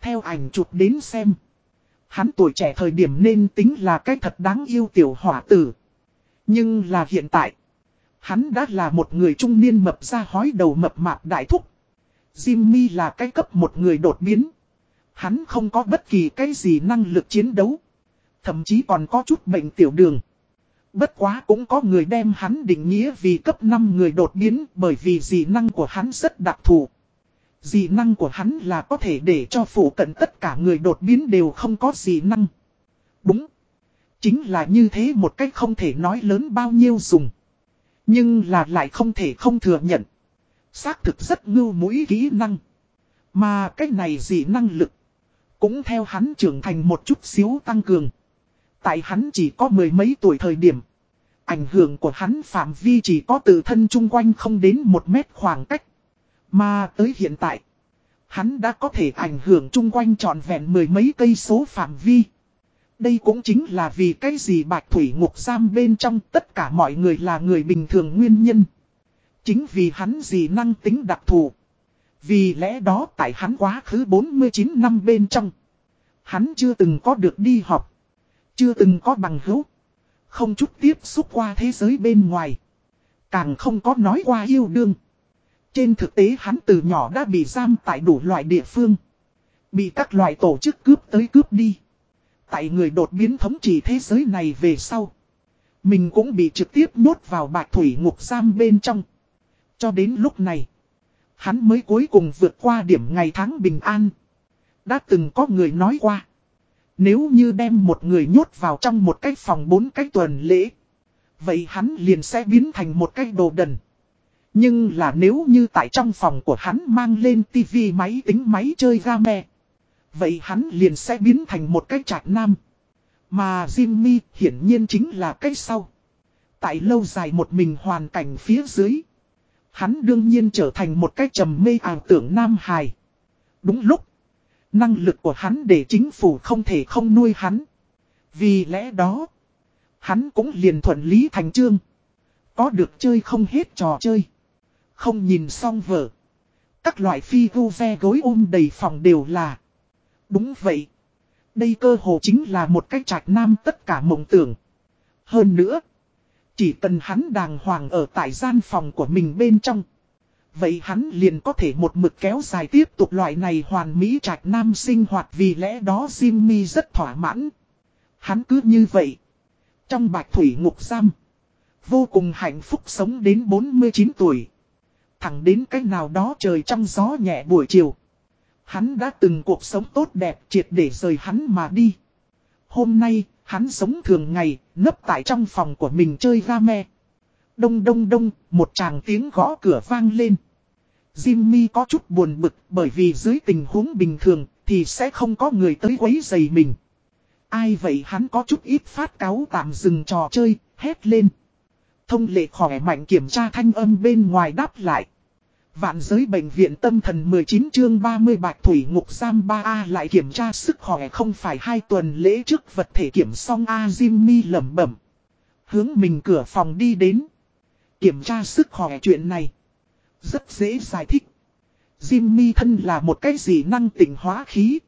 Speaker 1: Theo ảnh chụp đến xem. Hắn tuổi trẻ thời điểm nên tính là cái thật đáng yêu tiểu hỏa tử. Nhưng là hiện tại. Hắn đã là một người trung niên mập ra hói đầu mập mạp đại thúc. Jimmy là cái cấp một người đột biến. Hắn không có bất kỳ cái gì năng lực chiến đấu. Thậm chí còn có chút bệnh tiểu đường. Bất quá cũng có người đem hắn định nghĩa vì cấp 5 người đột biến bởi vì dị năng của hắn rất đặc thù. Dị năng của hắn là có thể để cho phủ cận tất cả người đột biến đều không có dị năng. Đúng. Chính là như thế một cách không thể nói lớn bao nhiêu dùng. Nhưng là lại không thể không thừa nhận. Xác thực rất ngưu mũi kỹ năng. Mà cái này dị năng lực. Cũng theo hắn trưởng thành một chút xíu tăng cường. Tại hắn chỉ có mười mấy tuổi thời điểm. Ảnh hưởng của hắn phạm vi chỉ có tự thân chung quanh không đến một mét khoảng cách. Mà tới hiện tại. Hắn đã có thể ảnh hưởng chung quanh trọn vẹn mười mấy cây số phạm vi. Đây cũng chính là vì cái gì bạch thủy ngục giam bên trong tất cả mọi người là người bình thường nguyên nhân. Chính vì hắn gì năng tính đặc thù. Vì lẽ đó tại hắn quá khứ 49 năm bên trong. Hắn chưa từng có được đi học. Chưa từng có bằng hữu. Không chút tiếp xúc qua thế giới bên ngoài. Càng không có nói qua yêu đương. Trên thực tế hắn từ nhỏ đã bị giam tại đủ loại địa phương. Bị các loại tổ chức cướp tới cướp đi. Tại người đột biến thống trị thế giới này về sau. Mình cũng bị trực tiếp nhốt vào bạch thủy ngục giam bên trong. Cho đến lúc này. Hắn mới cuối cùng vượt qua điểm ngày tháng bình an. Đã từng có người nói qua. Nếu như đem một người nhốt vào trong một cái phòng bốn cái tuần lễ. Vậy hắn liền sẽ biến thành một cái đồ đần. Nhưng là nếu như tại trong phòng của hắn mang lên tivi máy tính máy chơi game. Vậy hắn liền sẽ biến thành một cái trạc nam. Mà Jimmy hiển nhiên chính là cái sau. Tại lâu dài một mình hoàn cảnh phía dưới. Hắn đương nhiên trở thành một cái trầm mê ảo tưởng nam hài. Đúng lúc. Năng lực của hắn để chính phủ không thể không nuôi hắn. Vì lẽ đó. Hắn cũng liền thuận lý thành trương. Có được chơi không hết trò chơi. Không nhìn xong vợ Các loại phi gu ve gối ôm đầy phòng đều là. Đúng vậy. Đây cơ hồ chính là một cách trạch nam tất cả mộng tưởng. Hơn nữa. Chỉ cần hắn đàng hoàng ở tại gian phòng của mình bên trong. Vậy hắn liền có thể một mực kéo dài tiếp tục loại này hoàn mỹ trạch nam sinh hoạt vì lẽ đó Jimmy rất thỏa mãn. Hắn cứ như vậy. Trong bạch thủy ngục giam. Vô cùng hạnh phúc sống đến 49 tuổi. Thẳng đến cái nào đó trời trong gió nhẹ buổi chiều. Hắn đã từng cuộc sống tốt đẹp triệt để rời hắn mà đi. Hôm nay, hắn sống thường ngày, nấp tại trong phòng của mình chơi game. Đông đông đông, một chàng tiếng gõ cửa vang lên. Jimmy có chút buồn bực bởi vì dưới tình huống bình thường thì sẽ không có người tới quấy giày mình. Ai vậy hắn có chút ít phát cáo tạm dừng trò chơi, hét lên. Thông lệ khỏe mạnh kiểm tra thanh âm bên ngoài đáp lại. Vạn giới bệnh viện tâm thần 19 chương 30 bạch thủy ngục giam 3A lại kiểm tra sức khỏe không phải hai tuần lễ trước vật thể kiểm xong A Jimmy lẩm bẩm. Hướng mình cửa phòng đi đến. Kiểm tra sức khỏe chuyện này. Rất dễ giải thích. Jimmy thân là một cái gì năng tỉnh hóa khí.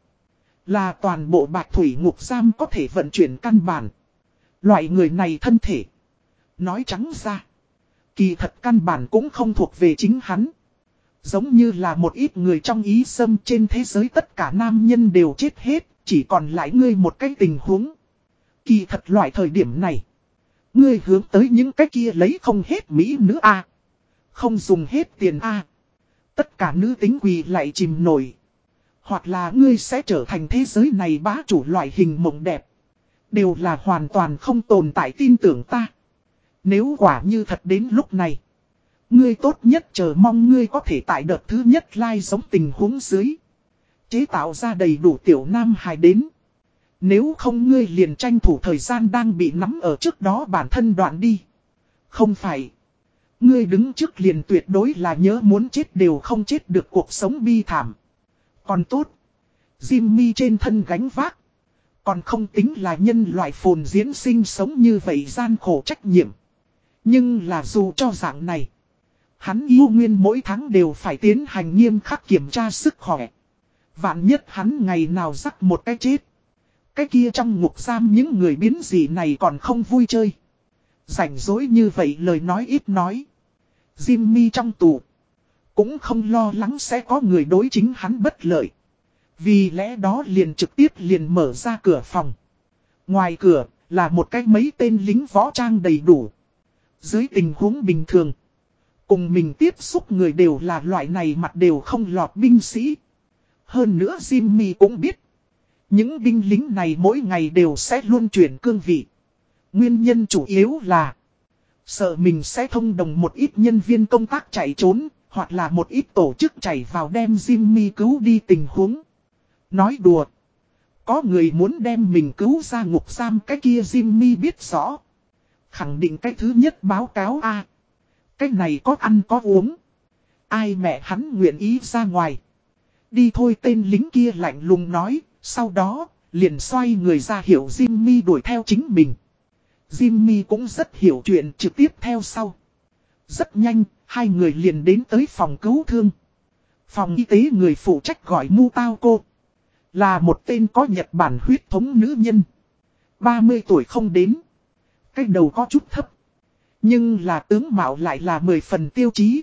Speaker 1: Là toàn bộ bạch thủy ngục giam có thể vận chuyển căn bản. Loại người này thân thể. Nói trắng ra. Kỳ thật căn bản cũng không thuộc về chính hắn. Giống như là một ít người trong ý xâm trên thế giới tất cả nam nhân đều chết hết, chỉ còn lại ngươi một cái tình huống. Kỳ thật loại thời điểm này. Ngươi hướng tới những cái kia lấy không hết Mỹ nữ A. Không dùng hết tiền A. Tất cả nữ tính quỳ lại chìm nổi. Hoặc là ngươi sẽ trở thành thế giới này bá chủ loại hình mộng đẹp. Đều là hoàn toàn không tồn tại tin tưởng ta. Nếu quả như thật đến lúc này. Ngươi tốt nhất chờ mong ngươi có thể tại đợt thứ nhất lai like giống tình huống dưới. Chế tạo ra đầy đủ tiểu nam hài đến. Nếu không ngươi liền tranh thủ thời gian đang bị nắm ở trước đó bản thân đoạn đi. Không phải. Ngươi đứng trước liền tuyệt đối là nhớ muốn chết đều không chết được cuộc sống bi thảm. Còn tốt. Jimmy trên thân gánh vác. Còn không tính là nhân loại phồn diễn sinh sống như vậy gian khổ trách nhiệm. Nhưng là dù cho dạng này. Hắn yêu nguyên mỗi tháng đều phải tiến hành nghiêm khắc kiểm tra sức khỏe. Vạn nhất hắn ngày nào rắc một cái chết. Cái kia trong ngục giam những người biến gì này còn không vui chơi. Rảnh rỗi như vậy lời nói ít nói. Jimmy trong tù. Cũng không lo lắng sẽ có người đối chính hắn bất lợi. Vì lẽ đó liền trực tiếp liền mở ra cửa phòng. Ngoài cửa là một cái mấy tên lính võ trang đầy đủ. Dưới tình huống bình thường. Cùng mình tiếp xúc người đều là loại này mặt đều không lọt binh sĩ. Hơn nữa Jimmy cũng biết. Những binh lính này mỗi ngày đều sẽ luôn chuyển cương vị. Nguyên nhân chủ yếu là, Sợ mình sẽ thông đồng một ít nhân viên công tác chạy trốn, Hoặc là một ít tổ chức chạy vào đem Jimmy cứu đi tình huống Nói đùa, Có người muốn đem mình cứu ra ngục giam, cái kia Jimmy biết rõ Khẳng định cái thứ nhất báo cáo A Cái này có ăn có uống Ai mẹ hắn nguyện ý ra ngoài Đi thôi tên lính kia lạnh lùng nói sau đó, liền xoay người ra hiểu Jimmy đuổi theo chính mình. Jimmy cũng rất hiểu chuyện trực tiếp theo sau. Rất nhanh, hai người liền đến tới phòng cứu thương. Phòng y tế người phụ trách gọi Mu Tao Cô. Là một tên có Nhật Bản huyết thống nữ nhân. 30 tuổi không đến. Cái đầu có chút thấp. Nhưng là tướng mạo lại là 10 phần tiêu chí.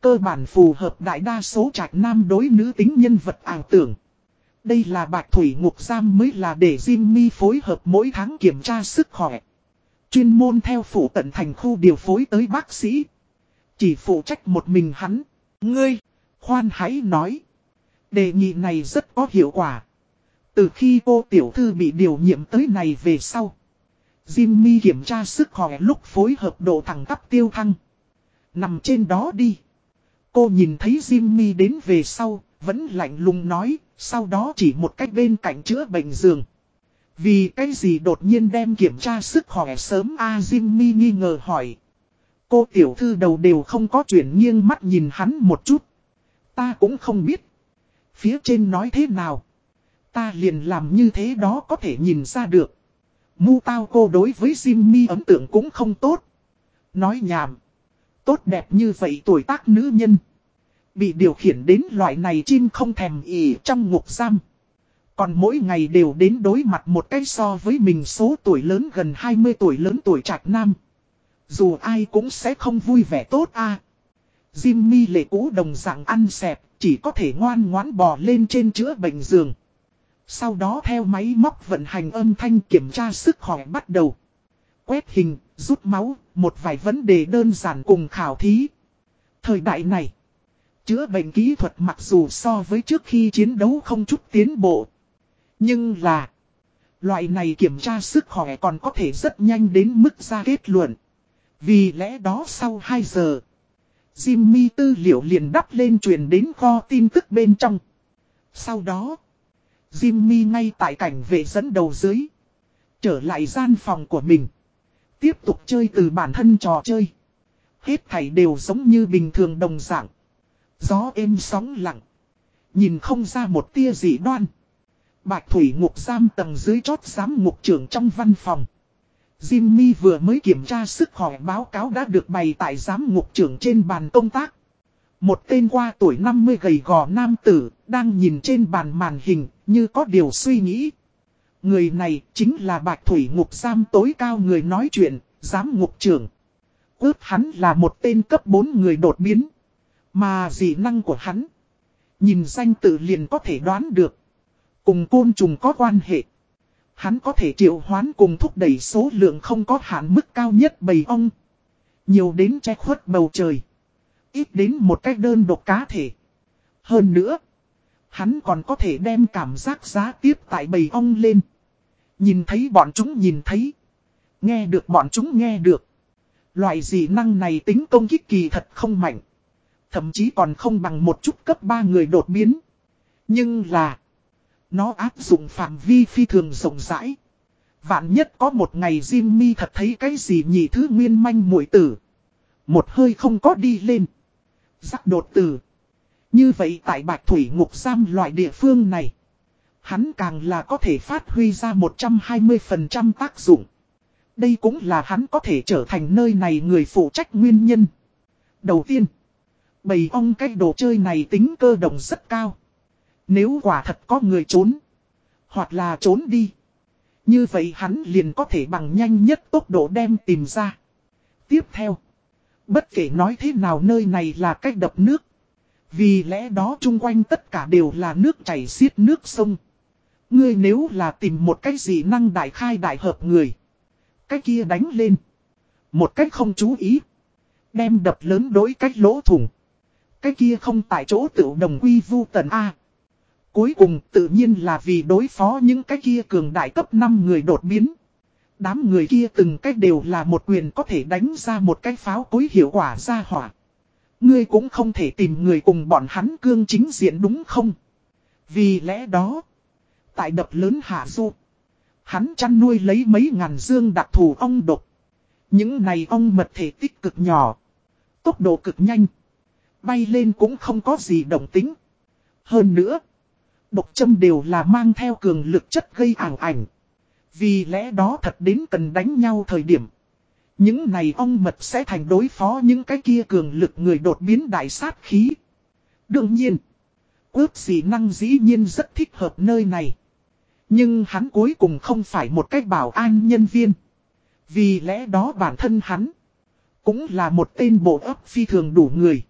Speaker 1: Cơ bản phù hợp đại đa số trạch nam đối nữ tính nhân vật ảo tưởng. Đây là bạc thủy ngục giam mới là để Jimmy phối hợp mỗi tháng kiểm tra sức khỏe. Chuyên môn theo phủ tận thành khu điều phối tới bác sĩ. Chỉ phụ trách một mình hắn. Ngươi, khoan hãy nói. Đề nghị này rất có hiệu quả. Từ khi cô tiểu thư bị điều nhiệm tới này về sau. Jimmy kiểm tra sức khỏe lúc phối hợp độ thẳng tắp tiêu thăng. Nằm trên đó đi. Cô nhìn thấy Jimmy đến về sau, vẫn lạnh lùng nói, sau đó chỉ một cách bên cạnh chữa bệnh giường. Vì cái gì đột nhiên đem kiểm tra sức khỏe sớm A Jimmy nghi ngờ hỏi. Cô tiểu thư đầu đều không có chuyển nghiêng mắt nhìn hắn một chút. Ta cũng không biết. Phía trên nói thế nào. Ta liền làm như thế đó có thể nhìn ra được. Mu tao cô đối với Jimmy ấn tượng cũng không tốt. Nói nhảm. Tốt đẹp như vậy tuổi tác nữ nhân. Bị điều khiển đến loại này chim không thèm ỉ trong ngục giam. Còn mỗi ngày đều đến đối mặt một cái so với mình số tuổi lớn gần 20 tuổi lớn tuổi trạch nam. Dù ai cũng sẽ không vui vẻ tốt a Jimmy lệ cũ đồng dạng ăn xẹp, chỉ có thể ngoan ngoãn bò lên trên chữa bệnh giường. Sau đó theo máy móc vận hành âm thanh kiểm tra sức khỏe bắt đầu. Quét hình, rút máu, một vài vấn đề đơn giản cùng khảo thí. Thời đại này, Chữa bệnh kỹ thuật mặc dù so với trước khi chiến đấu không chút tiến bộ. Nhưng là. Loại này kiểm tra sức khỏe còn có thể rất nhanh đến mức ra kết luận. Vì lẽ đó sau 2 giờ. Jimmy tư liệu liền đắp lên truyền đến kho tin tức bên trong. Sau đó. Jimmy ngay tại cảnh vệ dẫn đầu dưới. Trở lại gian phòng của mình. Tiếp tục chơi từ bản thân trò chơi. Hết thảy đều giống như bình thường đồng dạng. Gió êm sóng lặng. Nhìn không ra một tia dị đoan. Bạch Thủy ngục giam tầng dưới chót giám ngục trưởng trong văn phòng. Jimmy vừa mới kiểm tra sức khỏe báo cáo đã được bày tại giám ngục trưởng trên bàn công tác. Một tên qua tuổi 50 gầy gò nam tử, đang nhìn trên bàn màn hình, như có điều suy nghĩ. Người này chính là Bạch Thủy ngục giam tối cao người nói chuyện, giám ngục trưởng. Ước hắn là một tên cấp 4 người đột biến. Mà dị năng của hắn. Nhìn danh tự liền có thể đoán được. Cùng côn trùng có quan hệ. Hắn có thể triệu hoán cùng thúc đẩy số lượng không có hạn mức cao nhất bầy ong. Nhiều đến che khuất bầu trời. Ít đến một cách đơn độc cá thể. Hơn nữa. Hắn còn có thể đem cảm giác giá tiếp tại bầy ong lên. Nhìn thấy bọn chúng nhìn thấy. Nghe được bọn chúng nghe được. Loại dị năng này tính công kích kỳ thật không mạnh. Thậm chí còn không bằng một chút cấp 3 người đột biến. Nhưng là. Nó áp dụng phạm vi phi thường rộng rãi. Vạn nhất có một ngày Jimmy thật thấy cái gì nhị thứ nguyên manh muội tử. Một hơi không có đi lên giác đột tử. Như vậy tại Bạch Thủy Ngục Giam loại địa phương này. Hắn càng là có thể phát huy ra 120% tác dụng. Đây cũng là hắn có thể trở thành nơi này người phụ trách nguyên nhân. Đầu tiên, bầy ong cái đồ chơi này tính cơ động rất cao. Nếu quả thật có người trốn, hoặc là trốn đi. Như vậy hắn liền có thể bằng nhanh nhất tốc độ đem tìm ra. Tiếp theo, bất kể nói thế nào nơi này là cách đập nước. Vì lẽ đó chung quanh tất cả đều là nước chảy xiết nước sông. Ngươi nếu là tìm một cái gì năng đại khai đại hợp người. Cái kia đánh lên. Một cách không chú ý. Đem đập lớn đối cách lỗ thủng. Cái kia không tại chỗ tự đồng quy vu tần A. Cuối cùng tự nhiên là vì đối phó những cái kia cường đại cấp 5 người đột biến. Đám người kia từng cách đều là một quyền có thể đánh ra một cái pháo cối hiệu quả ra hỏa. Ngươi cũng không thể tìm người cùng bọn hắn cương chính diện đúng không? Vì lẽ đó, tại đập lớn hạ du, hắn chăn nuôi lấy mấy ngàn dương đặc thù ong độc. Những này ong mật thể tích cực nhỏ, tốc độ cực nhanh, bay lên cũng không có gì động tính. Hơn nữa, độc châm đều là mang theo cường lực chất gây ảo ảnh. Vì lẽ đó thật đến cần đánh nhau thời điểm. Những này ong mật sẽ thành đối phó những cái kia cường lực người đột biến đại sát khí. Đương nhiên, ước dị năng dĩ nhiên rất thích hợp nơi này. Nhưng hắn cuối cùng không phải một cách bảo an nhân viên. Vì lẽ đó bản thân hắn cũng là một tên bộ ấp phi thường đủ người.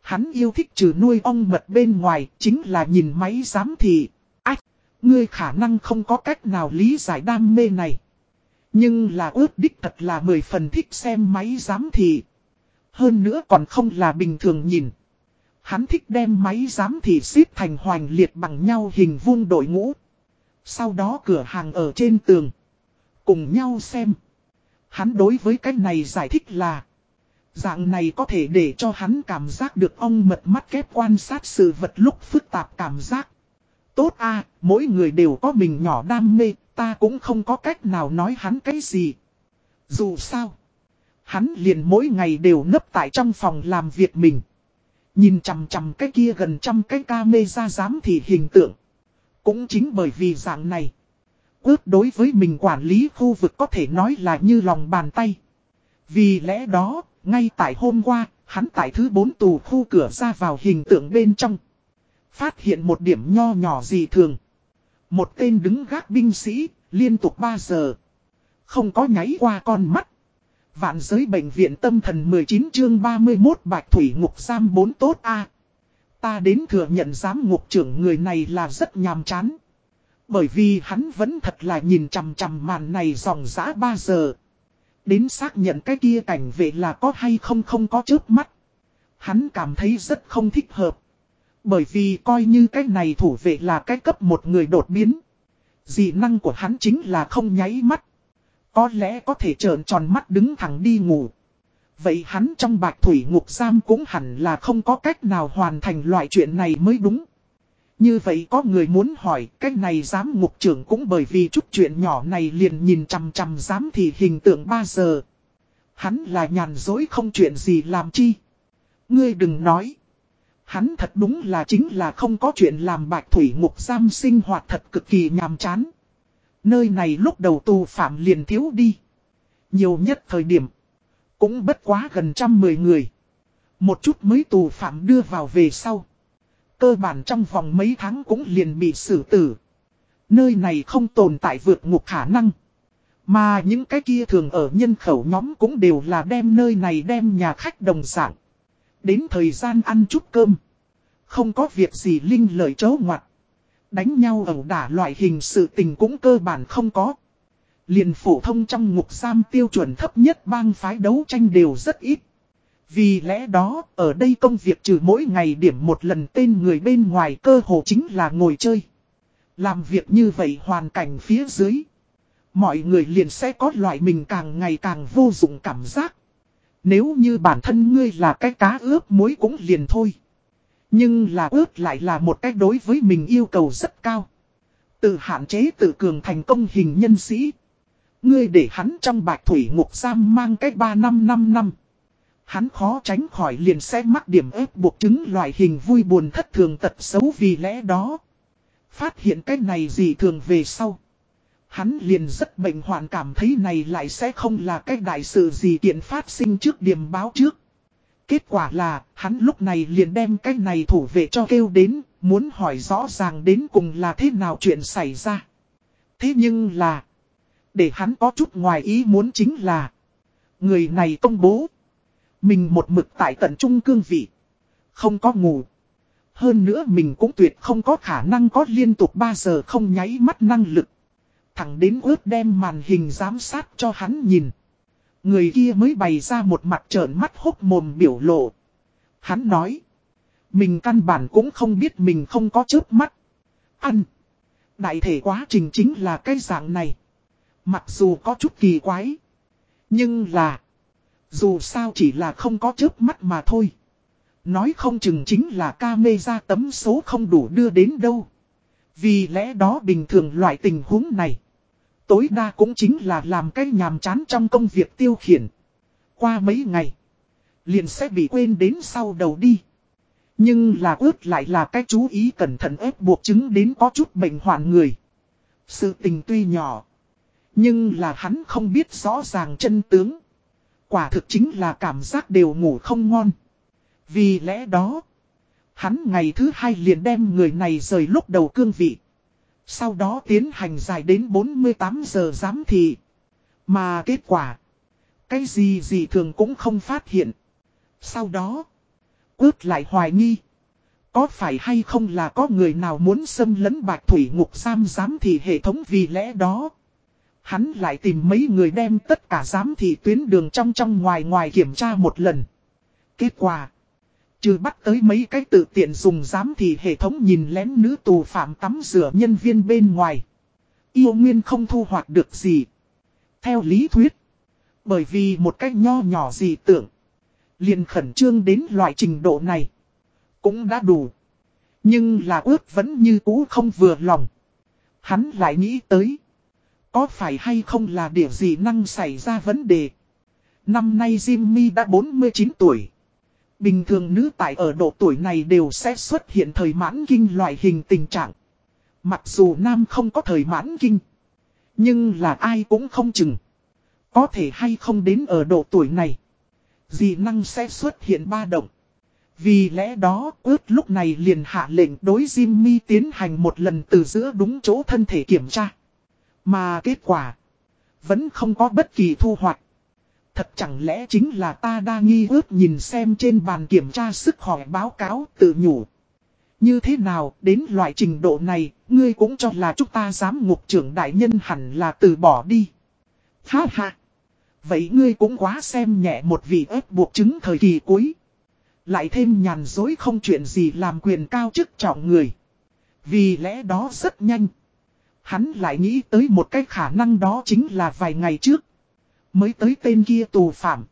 Speaker 1: Hắn yêu thích trừ nuôi ong mật bên ngoài chính là nhìn máy giám thị. Ngươi khả năng không có cách nào lý giải đam mê này. Nhưng là ước đích thật là mười phần thích xem máy giám thị. Hơn nữa còn không là bình thường nhìn. Hắn thích đem máy giám thị xếp thành hoành liệt bằng nhau hình vuông đội ngũ. Sau đó cửa hàng ở trên tường. Cùng nhau xem. Hắn đối với cái này giải thích là. Dạng này có thể để cho hắn cảm giác được ong mật mắt kép quan sát sự vật lúc phức tạp cảm giác. Tốt a mỗi người đều có mình nhỏ đam mê, ta cũng không có cách nào nói hắn cái gì. Dù sao, hắn liền mỗi ngày đều nấp tại trong phòng làm việc mình. Nhìn chằm chằm cái kia gần trăm cái ca mê ra dám thì hình tượng. Cũng chính bởi vì dạng này. Ước đối với mình quản lý khu vực có thể nói là như lòng bàn tay. Vì lẽ đó, ngay tại hôm qua, hắn tại thứ bốn tù khu cửa ra vào hình tượng bên trong. Phát hiện một điểm nho nhỏ gì thường. Một tên đứng gác binh sĩ, liên tục 3 giờ. Không có nháy qua con mắt. Vạn giới bệnh viện tâm thần 19 chương 31 bạch thủy ngục giam 4 tốt A. Ta đến thừa nhận giám ngục trưởng người này là rất nhàm chán. Bởi vì hắn vẫn thật là nhìn chằm chằm màn này dòng dã 3 giờ. Đến xác nhận cái kia cảnh vệ là có hay không không có trước mắt. Hắn cảm thấy rất không thích hợp. Bởi vì coi như cái này thủ vệ là cái cấp một người đột biến. Dị năng của hắn chính là không nháy mắt. Có lẽ có thể trợn tròn mắt đứng thẳng đi ngủ. Vậy hắn trong bạch thủy ngục giam cũng hẳn là không có cách nào hoàn thành loại chuyện này mới đúng. Như vậy có người muốn hỏi, cách này giám ngục trưởng cũng bởi vì chút chuyện nhỏ này liền nhìn chằm chằm giám thì hình tượng 3 giờ. Hắn là nhàn dối không chuyện gì làm chi. Ngươi đừng nói. Hắn thật đúng là chính là không có chuyện làm bạch thủy ngục giam sinh hoạt thật cực kỳ nhàm chán. Nơi này lúc đầu tù phạm liền thiếu đi. Nhiều nhất thời điểm. Cũng bất quá gần trăm mười người. Một chút mới tù phạm đưa vào về sau. Cơ bản trong vòng mấy tháng cũng liền bị xử tử. Nơi này không tồn tại vượt ngục khả năng. Mà những cái kia thường ở nhân khẩu nhóm cũng đều là đem nơi này đem nhà khách đồng dạng. Đến thời gian ăn chút cơm. Không có việc gì linh lời chấu ngoặt. Đánh nhau ẩu đả loại hình sự tình cũng cơ bản không có. Liền phổ thông trong ngục giam tiêu chuẩn thấp nhất bang phái đấu tranh đều rất ít. Vì lẽ đó, ở đây công việc trừ mỗi ngày điểm một lần tên người bên ngoài cơ hồ chính là ngồi chơi. Làm việc như vậy hoàn cảnh phía dưới. Mọi người liền sẽ có loại mình càng ngày càng vô dụng cảm giác. Nếu như bản thân ngươi là cái cá ướp muối cũng liền thôi. Nhưng là ướp lại là một cách đối với mình yêu cầu rất cao. Tự hạn chế tự cường thành công hình nhân sĩ. Ngươi để hắn trong bạch thủy ngục giam mang cách 3 năm 5 năm. Hắn khó tránh khỏi liền sẽ mắc điểm ép buộc chứng loại hình vui buồn thất thường tật xấu vì lẽ đó. Phát hiện cái này gì thường về sau. Hắn liền rất bệnh hoạn cảm thấy này lại sẽ không là cái đại sự gì kiện phát sinh trước điểm báo trước. Kết quả là, hắn lúc này liền đem cái này thủ vệ cho kêu đến, muốn hỏi rõ ràng đến cùng là thế nào chuyện xảy ra. Thế nhưng là, để hắn có chút ngoài ý muốn chính là, người này công bố. Mình một mực tại tận trung cương vị. Không có ngủ. Hơn nữa mình cũng tuyệt không có khả năng có liên tục 3 giờ không nháy mắt năng lực. Thẳng đến ướt đem màn hình giám sát cho hắn nhìn. Người kia mới bày ra một mặt trợn mắt hốc mồm biểu lộ. Hắn nói. Mình căn bản cũng không biết mình không có chớp mắt. Ăn. Đại thể quá trình chính là cái dạng này. Mặc dù có chút kỳ quái. Nhưng là. Dù sao chỉ là không có chớp mắt mà thôi. Nói không chừng chính là ca mê ra tấm số không đủ đưa đến đâu. Vì lẽ đó bình thường loại tình huống này. Tối đa cũng chính là làm cái nhàm chán trong công việc tiêu khiển. Qua mấy ngày. Liền sẽ bị quên đến sau đầu đi. Nhưng là ướt lại là cái chú ý cẩn thận ép buộc chứng đến có chút bệnh hoạn người. Sự tình tuy nhỏ. Nhưng là hắn không biết rõ ràng chân tướng. Quả thực chính là cảm giác đều ngủ không ngon. Vì lẽ đó, hắn ngày thứ hai liền đem người này rời lúc đầu cương vị. Sau đó tiến hành dài đến 48 giờ giám thị. Mà kết quả, cái gì gì thường cũng không phát hiện. Sau đó, ước lại hoài nghi. Có phải hay không là có người nào muốn xâm lấn bạch thủy ngục giam giám thị hệ thống vì lẽ đó. Hắn lại tìm mấy người đem tất cả giám thị tuyến đường trong trong ngoài ngoài kiểm tra một lần. Kết quả. Trừ bắt tới mấy cái tự tiện dùng giám thì hệ thống nhìn lén nữ tù phạm tắm rửa nhân viên bên ngoài. Yêu nguyên không thu hoạch được gì. Theo lý thuyết. Bởi vì một cách nho nhỏ gì tưởng. liền khẩn trương đến loại trình độ này. Cũng đã đủ. Nhưng là ước vẫn như cũ không vừa lòng. Hắn lại nghĩ tới. Có phải hay không là điều gì năng xảy ra vấn đề? Năm nay Jimmy đã 49 tuổi. Bình thường nữ tại ở độ tuổi này đều sẽ xuất hiện thời mãn kinh loại hình tình trạng. Mặc dù nam không có thời mãn kinh. Nhưng là ai cũng không chừng. Có thể hay không đến ở độ tuổi này. Dị năng sẽ xuất hiện ba động. Vì lẽ đó ước lúc này liền hạ lệnh đối Jimmy tiến hành một lần từ giữa đúng chỗ thân thể kiểm tra. Mà kết quả, vẫn không có bất kỳ thu hoạch. Thật chẳng lẽ chính là ta đa nghi ước nhìn xem trên bàn kiểm tra sức khỏe báo cáo tự nhủ. Như thế nào, đến loại trình độ này, ngươi cũng cho là chúng ta dám ngục trưởng đại nhân hẳn là từ bỏ đi. Ha ha! Vậy ngươi cũng quá xem nhẹ một vị ép buộc chứng thời kỳ cuối. Lại thêm nhàn dối không chuyện gì làm quyền cao chức trọng người. Vì lẽ đó rất nhanh. Hắn lại nghĩ tới một cái khả năng đó chính là vài ngày trước. Mới tới tên kia tù phạm.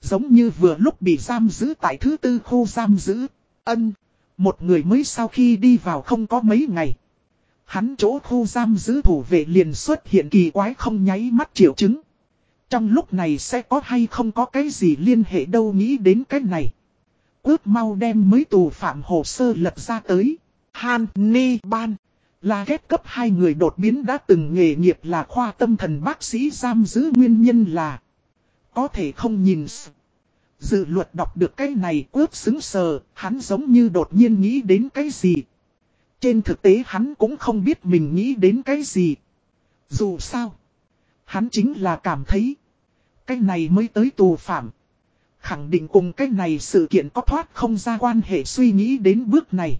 Speaker 1: Giống như vừa lúc bị giam giữ tại thứ tư khu giam giữ. Ân. Một người mới sau khi đi vào không có mấy ngày. Hắn chỗ khu giam giữ thủ vệ liền xuất hiện kỳ quái không nháy mắt triệu chứng. Trong lúc này sẽ có hay không có cái gì liên hệ đâu nghĩ đến cái này. Ước mau đem mới tù phạm hồ sơ lật ra tới. Han Ni Ban. Là ghép cấp hai người đột biến đã từng nghề nghiệp là khoa tâm thần bác sĩ giam giữ nguyên nhân là Có thể không nhìn Dự luật đọc được cái này ướp xứng sờ, hắn giống như đột nhiên nghĩ đến cái gì. Trên thực tế hắn cũng không biết mình nghĩ đến cái gì. Dù sao, hắn chính là cảm thấy, cái này mới tới tù phạm. Khẳng định cùng cái này sự kiện có thoát không ra quan hệ suy nghĩ đến bước này.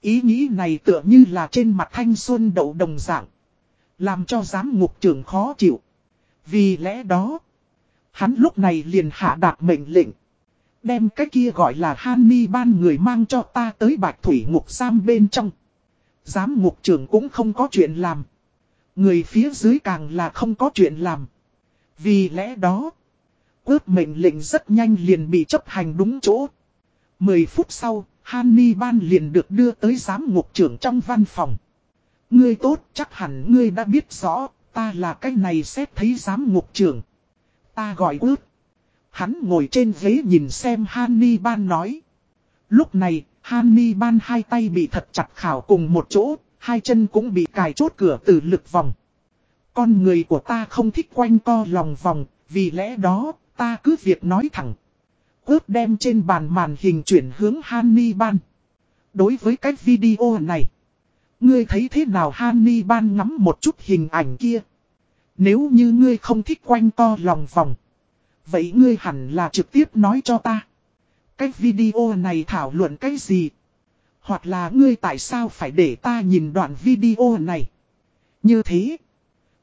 Speaker 1: Ý nghĩ này tựa như là trên mặt thanh xuân đậu đồng dạng. Làm cho giám ngục trưởng khó chịu. Vì lẽ đó, hắn lúc này liền hạ đạt mệnh lệnh. Đem cái kia gọi là Hanni ban người mang cho ta tới bạch thủy ngục giam bên trong. Giám ngục trưởng cũng không có chuyện làm. Người phía dưới càng là không có chuyện làm. Vì lẽ đó, ước mệnh lệnh rất nhanh liền bị chấp hành đúng chỗ. Mười phút sau, Hanni ban liền được đưa tới giám ngục trưởng trong văn phòng. Ngươi tốt chắc hẳn ngươi đã biết rõ, ta là cái này xét thấy giám ngục trưởng. Ta gọi ướt. Hắn ngồi trên ghế nhìn xem Hanni ban nói. Lúc này, Hanni ban hai tay bị thật chặt khảo cùng một chỗ, hai chân cũng bị cài chốt cửa từ lực vòng. Con người của ta không thích quanh co lòng vòng, vì lẽ đó, ta cứ việc nói thẳng. Ước đem trên bàn màn hình chuyển hướng Hannibal. Đối với cái video này, ngươi thấy thế nào Hannibal ngắm một chút hình ảnh kia. Nếu như ngươi không thích quanh co lòng vòng. Vậy ngươi hẳn là trực tiếp nói cho ta. Cái video này thảo luận cái gì? Hoặc là ngươi tại sao phải để ta nhìn đoạn video này? Như thế,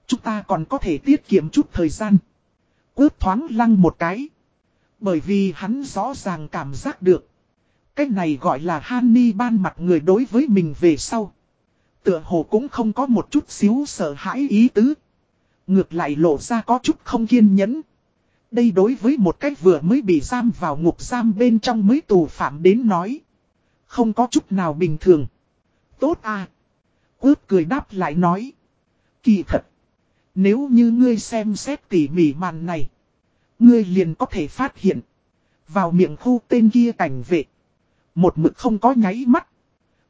Speaker 1: chúng ta còn có thể tiết kiệm chút thời gian. Ước thoáng lăng một cái. Bởi vì hắn rõ ràng cảm giác được. Cái này gọi là Hanni ban mặt người đối với mình về sau. Tựa hồ cũng không có một chút xíu sợ hãi ý tứ. Ngược lại lộ ra có chút không kiên nhẫn. Đây đối với một cách vừa mới bị giam vào ngục giam bên trong mới tù phạm đến nói. Không có chút nào bình thường. Tốt à. Ướp cười đáp lại nói. Kỳ thật. Nếu như ngươi xem xét tỉ mỉ màn này. Ngươi liền có thể phát hiện. Vào miệng khu tên kia cảnh vệ. Một mực không có nháy mắt.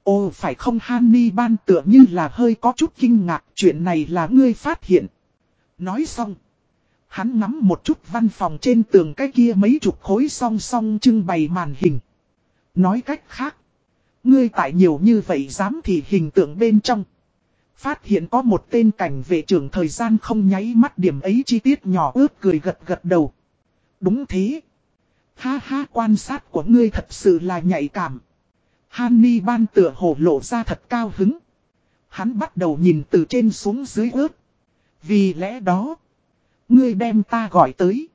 Speaker 1: Ồ phải không Hanni ban tựa như là hơi có chút kinh ngạc. Chuyện này là ngươi phát hiện. Nói xong. Hắn ngắm một chút văn phòng trên tường cái kia mấy chục khối song song trưng bày màn hình. Nói cách khác. Ngươi tại nhiều như vậy dám thì hình tượng bên trong. Phát hiện có một tên cảnh vệ trưởng thời gian không nháy mắt điểm ấy chi tiết nhỏ ướp cười gật gật đầu. Đúng thế. Ha ha, quan sát của ngươi thật sự là nhạy cảm. Hanni ban tựa hổ lộ ra thật cao hứng. Hắn bắt đầu nhìn từ trên xuống dưới ướp. Vì lẽ đó. Ngươi đem ta gọi tới.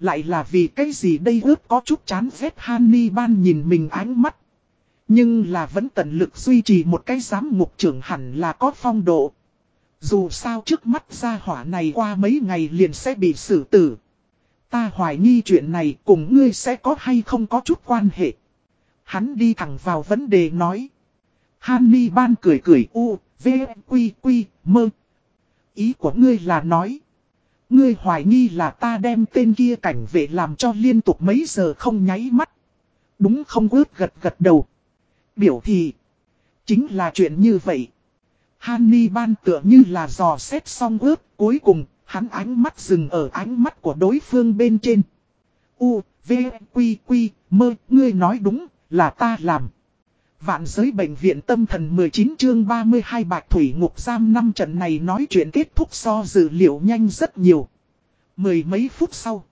Speaker 1: Lại là vì cái gì đây ướp có chút chán ghét Hanni ban nhìn mình ánh mắt. Nhưng là vẫn tận lực duy trì một cái giám ngục trưởng hẳn là có phong độ. Dù sao trước mắt ra hỏa này qua mấy ngày liền sẽ bị xử tử. Ta hoài nghi chuyện này cùng ngươi sẽ có hay không có chút quan hệ. Hắn đi thẳng vào vấn đề nói. Hanni ban cười cười u, v, quy, quy, mơ. Ý của ngươi là nói. Ngươi hoài nghi là ta đem tên kia cảnh vệ làm cho liên tục mấy giờ không nháy mắt. Đúng không ướt gật gật đầu. Biểu thị Chính là chuyện như vậy. Hany ban tựa như là dò xét xong ướp, Cuối cùng, hắn ánh mắt dừng ở ánh mắt của đối phương bên trên. U, V, Quy, Quy, mơ, ngươi nói đúng, là ta làm. Vạn giới bệnh viện tâm thần 19 chương 32 bạc thủy ngục giam năm trận này nói chuyện kết thúc so dữ liệu nhanh rất nhiều. Mười mấy phút sau,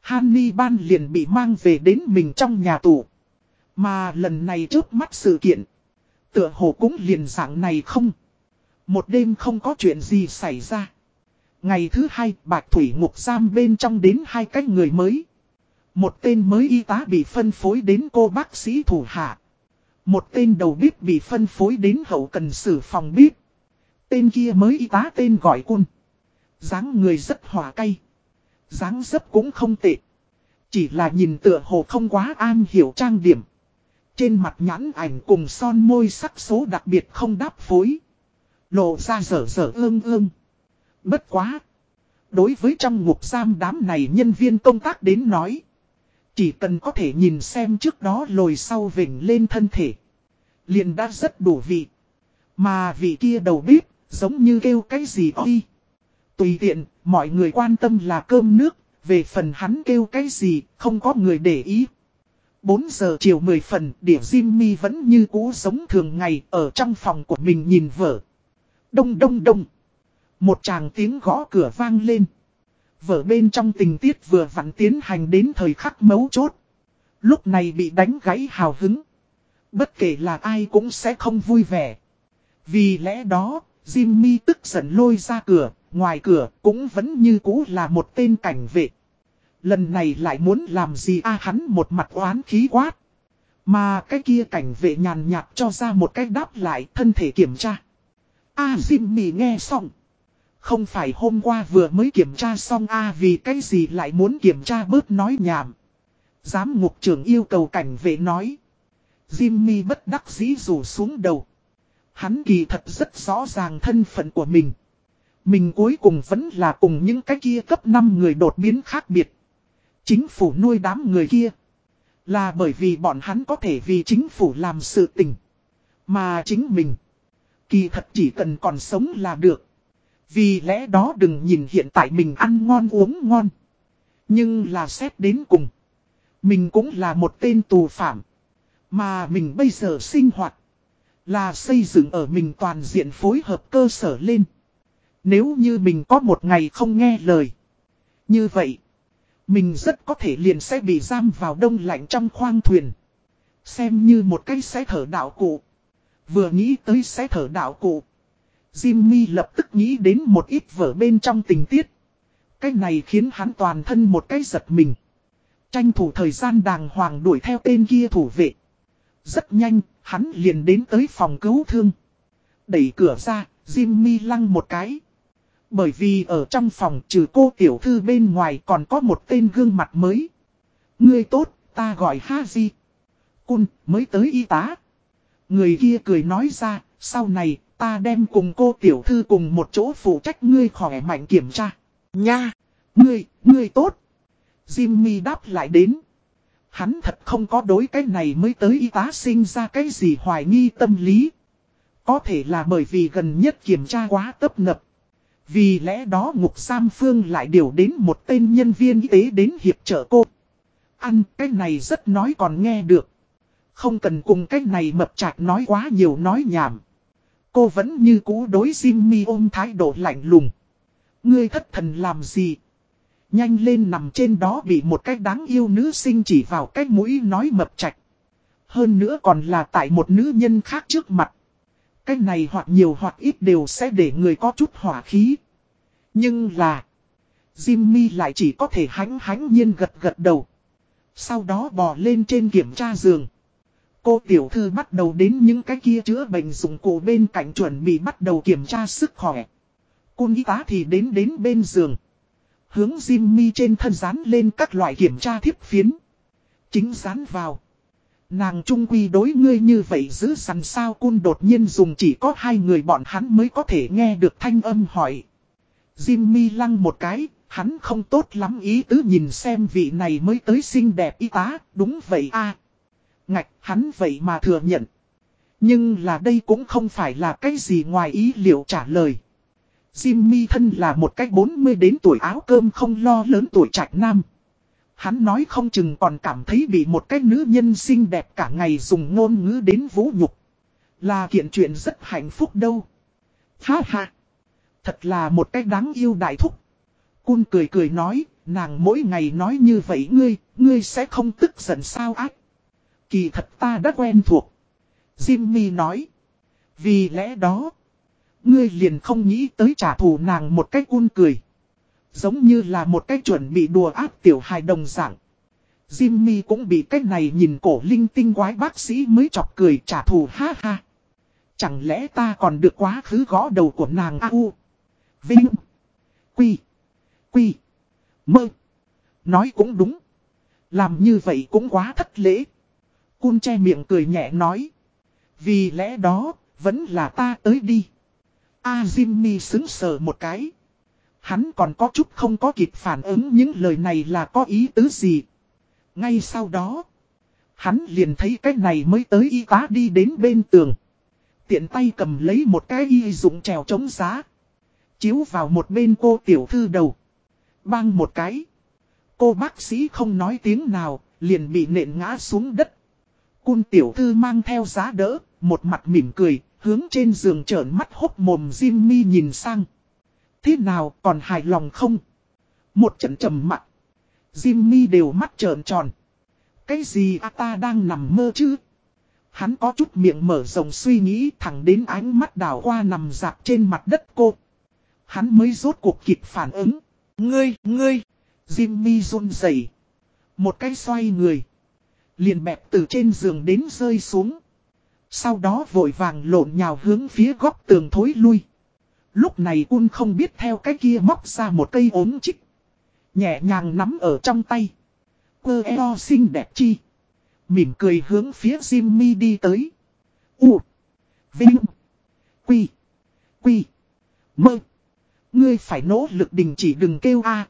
Speaker 1: Hanni Ban liền bị mang về đến mình trong nhà tù. Mà lần này trước mắt sự kiện, tựa hồ cũng liền dạng này không. Một đêm không có chuyện gì xảy ra. Ngày thứ hai, bạch thủy ngục giam bên trong đến hai cái người mới. Một tên mới y tá bị phân phối đến cô bác sĩ thủ hạ. Một tên đầu bếp bị phân phối đến hậu cần xử phòng bếp. Tên kia mới y tá tên gọi cun. dáng người rất hòa cay. dáng dấp cũng không tệ. Chỉ là nhìn tựa hồ không quá an hiểu trang điểm. Trên mặt nhãn ảnh cùng son môi sắc số đặc biệt không đáp phối. Lộ ra dở dở ương ương. Bất quá. Đối với trong ngục giam đám này nhân viên công tác đến nói. Chỉ cần có thể nhìn xem trước đó lồi sau vỉnh lên thân thể. Liền đã rất đủ vị. Mà vị kia đầu bếp, giống như kêu cái gì oi. Tùy tiện, mọi người quan tâm là cơm nước, về phần hắn kêu cái gì, không có người để ý. 4 giờ chiều 10 phần, đỉa Jimmy vẫn như cũ sống thường ngày ở trong phòng của mình nhìn vợ. Đông đông đông. Một chàng tiếng gõ cửa vang lên. Vở bên trong tình tiết vừa vặn tiến hành đến thời khắc mấu chốt. Lúc này bị đánh gãy hào hứng. Bất kể là ai cũng sẽ không vui vẻ. Vì lẽ đó, Jimmy tức giận lôi ra cửa, ngoài cửa cũng vẫn như cũ là một tên cảnh vệ. Lần này lại muốn làm gì a, hắn một mặt oán khí quát. Mà cái kia cảnh vệ nhàn nhạt cho ra một cách đáp lại thân thể kiểm tra. A Jimmy nghe xong. Không phải hôm qua vừa mới kiểm tra xong A, vì cái gì lại muốn kiểm tra bớt nói nhảm. Giám ngục trưởng yêu cầu cảnh vệ nói. Jimmy bất đắc dĩ rủ xuống đầu. Hắn kỳ thật rất rõ ràng thân phận của mình. Mình cuối cùng vẫn là cùng những cái kia cấp 5 người đột biến khác biệt. Chính phủ nuôi đám người kia. Là bởi vì bọn hắn có thể vì chính phủ làm sự tình. Mà chính mình. Kỳ thật chỉ cần còn sống là được. Vì lẽ đó đừng nhìn hiện tại mình ăn ngon uống ngon. Nhưng là xét đến cùng. Mình cũng là một tên tù phạm. Mà mình bây giờ sinh hoạt. Là xây dựng ở mình toàn diện phối hợp cơ sở lên. Nếu như mình có một ngày không nghe lời. Như vậy. Mình rất có thể liền sẽ bị giam vào đông lạnh trong khoang thuyền. Xem như một cái xe thở đạo cụ. Vừa nghĩ tới xe thở đạo cụ. Jimmy lập tức nghĩ đến một ít vở bên trong tình tiết. Cái này khiến hắn toàn thân một cái giật mình. Tranh thủ thời gian đàng hoàng đuổi theo tên kia thủ vệ. Rất nhanh, hắn liền đến tới phòng cứu thương. Đẩy cửa ra, Jimmy lăng một cái. Bởi vì ở trong phòng trừ cô tiểu thư bên ngoài còn có một tên gương mặt mới. Người tốt, ta gọi Haji. Cun, mới tới y tá. Người kia cười nói ra, sau này, ta đem cùng cô tiểu thư cùng một chỗ phụ trách ngươi khỏe mạnh kiểm tra. Nha! Ngươi, ngươi tốt! Jimmy đáp lại đến. Hắn thật không có đối cái này mới tới y tá sinh ra cái gì hoài nghi tâm lý. Có thể là bởi vì gần nhất kiểm tra quá tấp nập. Vì lẽ đó ngục giam phương lại điều đến một tên nhân viên y tế đến hiệp trợ cô. Ăn, cái này rất nói còn nghe được. Không cần cùng cái này mập chạc nói quá nhiều nói nhảm. Cô vẫn như cũ đối Jimmy ôm thái độ lạnh lùng. Ngươi thất thần làm gì? Nhanh lên nằm trên đó bị một cái đáng yêu nữ sinh chỉ vào cái mũi nói mập chạch. Hơn nữa còn là tại một nữ nhân khác trước mặt. Cái này hoặc nhiều hoặc ít đều sẽ để người có chút hỏa khí. Nhưng là... Jimmy lại chỉ có thể hánh hánh nhiên gật gật đầu. Sau đó bò lên trên kiểm tra giường. Cô tiểu thư bắt đầu đến những cái kia chữa bệnh dụng cụ bên cạnh chuẩn bị bắt đầu kiểm tra sức khỏe. cô y tá thì đến đến bên giường. Hướng Jimmy trên thân dán lên các loại kiểm tra thiếp phiến. Chính dán vào. Nàng trung quy đối ngươi như vậy giữ sẵn sao cun đột nhiên dùng chỉ có hai người bọn hắn mới có thể nghe được thanh âm hỏi. Jimmy lăng một cái, hắn không tốt lắm ý tứ nhìn xem vị này mới tới xinh đẹp y tá, đúng vậy a Ngạch, hắn vậy mà thừa nhận. Nhưng là đây cũng không phải là cái gì ngoài ý liệu trả lời. Jimmy thân là một cách 40 đến tuổi áo cơm không lo lớn tuổi trạch nam. Hắn nói không chừng còn cảm thấy bị một cái nữ nhân xinh đẹp cả ngày dùng ngôn ngữ đến vũ nhục. Là kiện chuyện rất hạnh phúc đâu. Ha ha. Thật là một cái đáng yêu đại thúc. Cun cười cười nói, nàng mỗi ngày nói như vậy ngươi, ngươi sẽ không tức giận sao ác. Kỳ thật ta đã quen thuộc. Jimmy nói. Vì lẽ đó, ngươi liền không nghĩ tới trả thù nàng một cách cun cười. Giống như là một cách chuẩn bị đùa ác tiểu hài đồng dạng. Jimmy cũng bị cách này nhìn cổ linh tinh quái bác sĩ mới chọc cười trả thù ha ha. Chẳng lẽ ta còn được quá khứ gõ đầu của nàng A U. Vinh. Quy. Quy. Mơ. Nói cũng đúng. Làm như vậy cũng quá thất lễ. Cun che miệng cười nhẹ nói. Vì lẽ đó, vẫn là ta tới đi. A Jimmy xứng sờ một cái. Hắn còn có chút không có kịp phản ứng những lời này là có ý tứ gì. Ngay sau đó, hắn liền thấy cái này mới tới y tá đi đến bên tường. Tiện tay cầm lấy một cái y dụng trèo chống giá. Chiếu vào một bên cô tiểu thư đầu. Bang một cái. Cô bác sĩ không nói tiếng nào, liền bị nện ngã xuống đất. Cun tiểu thư mang theo giá đỡ, một mặt mỉm cười, hướng trên giường trởn mắt hốc mồm Jimmy nhìn sang. Thế nào còn hài lòng không? Một trận trầm mặt. Jimmy đều mắt trợn tròn. Cái gì à ta đang nằm mơ chứ? Hắn có chút miệng mở rộng suy nghĩ thẳng đến ánh mắt đảo qua nằm dạp trên mặt đất cô. Hắn mới rốt cuộc kịp phản ứng. Ngươi, ngươi, Jimmy run rẩy, Một cái xoay người. Liền bẹp từ trên giường đến rơi xuống. Sau đó vội vàng lộn nhào hướng phía góc tường thối lui. Lúc này un không biết theo cái kia móc ra một cây ốm chích. Nhẹ nhàng nắm ở trong tay. Quơ eo xinh đẹp chi. Mỉm cười hướng phía Jimmy đi tới. U. Vinh. Quy. Quy. Mơ. Ngươi phải nỗ lực đình chỉ đừng kêu a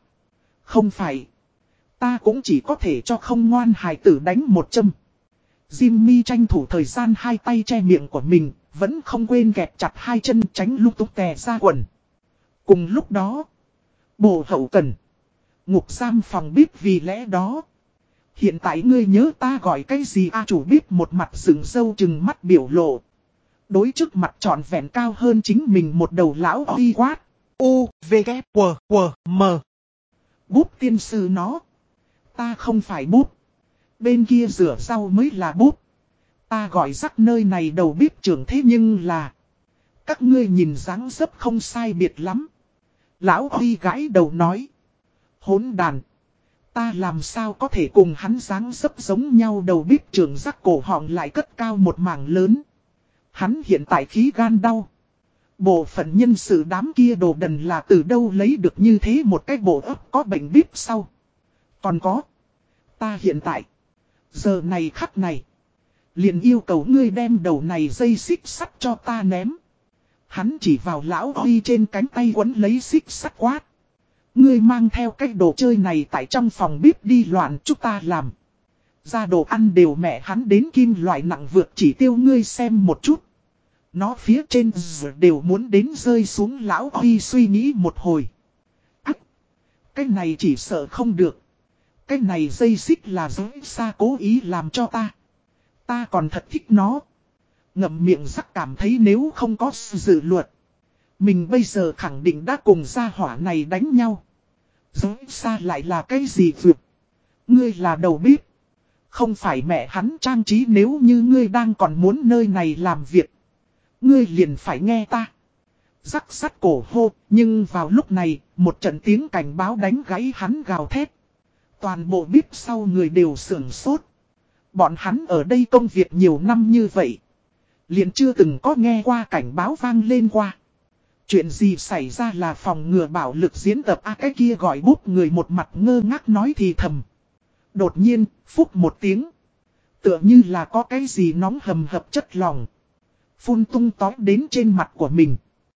Speaker 1: Không phải. Ta cũng chỉ có thể cho không ngoan hài tử đánh một châm. Jimmy tranh thủ thời gian hai tay che miệng của mình, vẫn không quên kẹp chặt hai chân tránh lúc túc tè ra quần. Cùng lúc đó, bồ hậu cần, ngục giam phòng bếp vì lẽ đó. Hiện tại ngươi nhớ ta gọi cái gì a chủ bếp một mặt sừng sâu chừng mắt biểu lộ. Đối trước mặt trọn vẹn cao hơn chính mình một đầu lão đi quát. U, V, K, W, W, M. Búp tiên sư nó. Ta không phải búp. Bên kia rửa sau mới là búp. Ta gọi rắc nơi này đầu bếp trưởng thế nhưng là. Các ngươi nhìn dáng dấp không sai biệt lắm. Lão Huy gãi đầu nói. Hốn đàn. Ta làm sao có thể cùng hắn dáng dấp giống nhau đầu bếp trưởng rắc cổ họng lại cất cao một mảng lớn. Hắn hiện tại khí gan đau. Bộ phận nhân sự đám kia đồ đần là từ đâu lấy được như thế một cái bộ ấp có bệnh bíp sau. Còn có. Ta hiện tại. Giờ này khắc này. Liền yêu cầu ngươi đem đầu này dây xích sắt cho ta ném. Hắn chỉ vào lão Huy trên cánh tay quấn lấy xích sắt quát. Ngươi mang theo cái đồ chơi này tại trong phòng bếp đi loạn chúng ta làm. Ra đồ ăn đều mẹ hắn đến kim loại nặng vượt chỉ tiêu ngươi xem một chút. Nó phía trên đều muốn đến rơi xuống lão Huy suy nghĩ một hồi. Ác! Cái này chỉ sợ không được. Cái này dây xích là dối xa cố ý làm cho ta. Ta còn thật thích nó. Ngậm miệng rắc cảm thấy nếu không có dự luật. Mình bây giờ khẳng định đã cùng gia hỏa này đánh nhau. Giống xa lại là cái gì vượt. Ngươi là đầu bếp. Không phải mẹ hắn trang trí nếu như ngươi đang còn muốn nơi này làm việc. Ngươi liền phải nghe ta. Rắc sắt cổ hô, nhưng vào lúc này, một trận tiếng cảnh báo đánh gãy hắn gào thét. Toàn bộ bếp sau người đều sưởng sốt. Bọn hắn ở đây công việc nhiều năm như vậy. Liền chưa từng có nghe qua cảnh báo vang lên qua. Chuyện gì xảy ra là phòng ngừa bảo lực diễn tập a cái kia gọi bút người một mặt ngơ ngác nói thì thầm. Đột nhiên, phúc một tiếng. Tựa như là có cái gì nóng hầm hập chất lòng. Phun tung tói đến trên mặt của mình.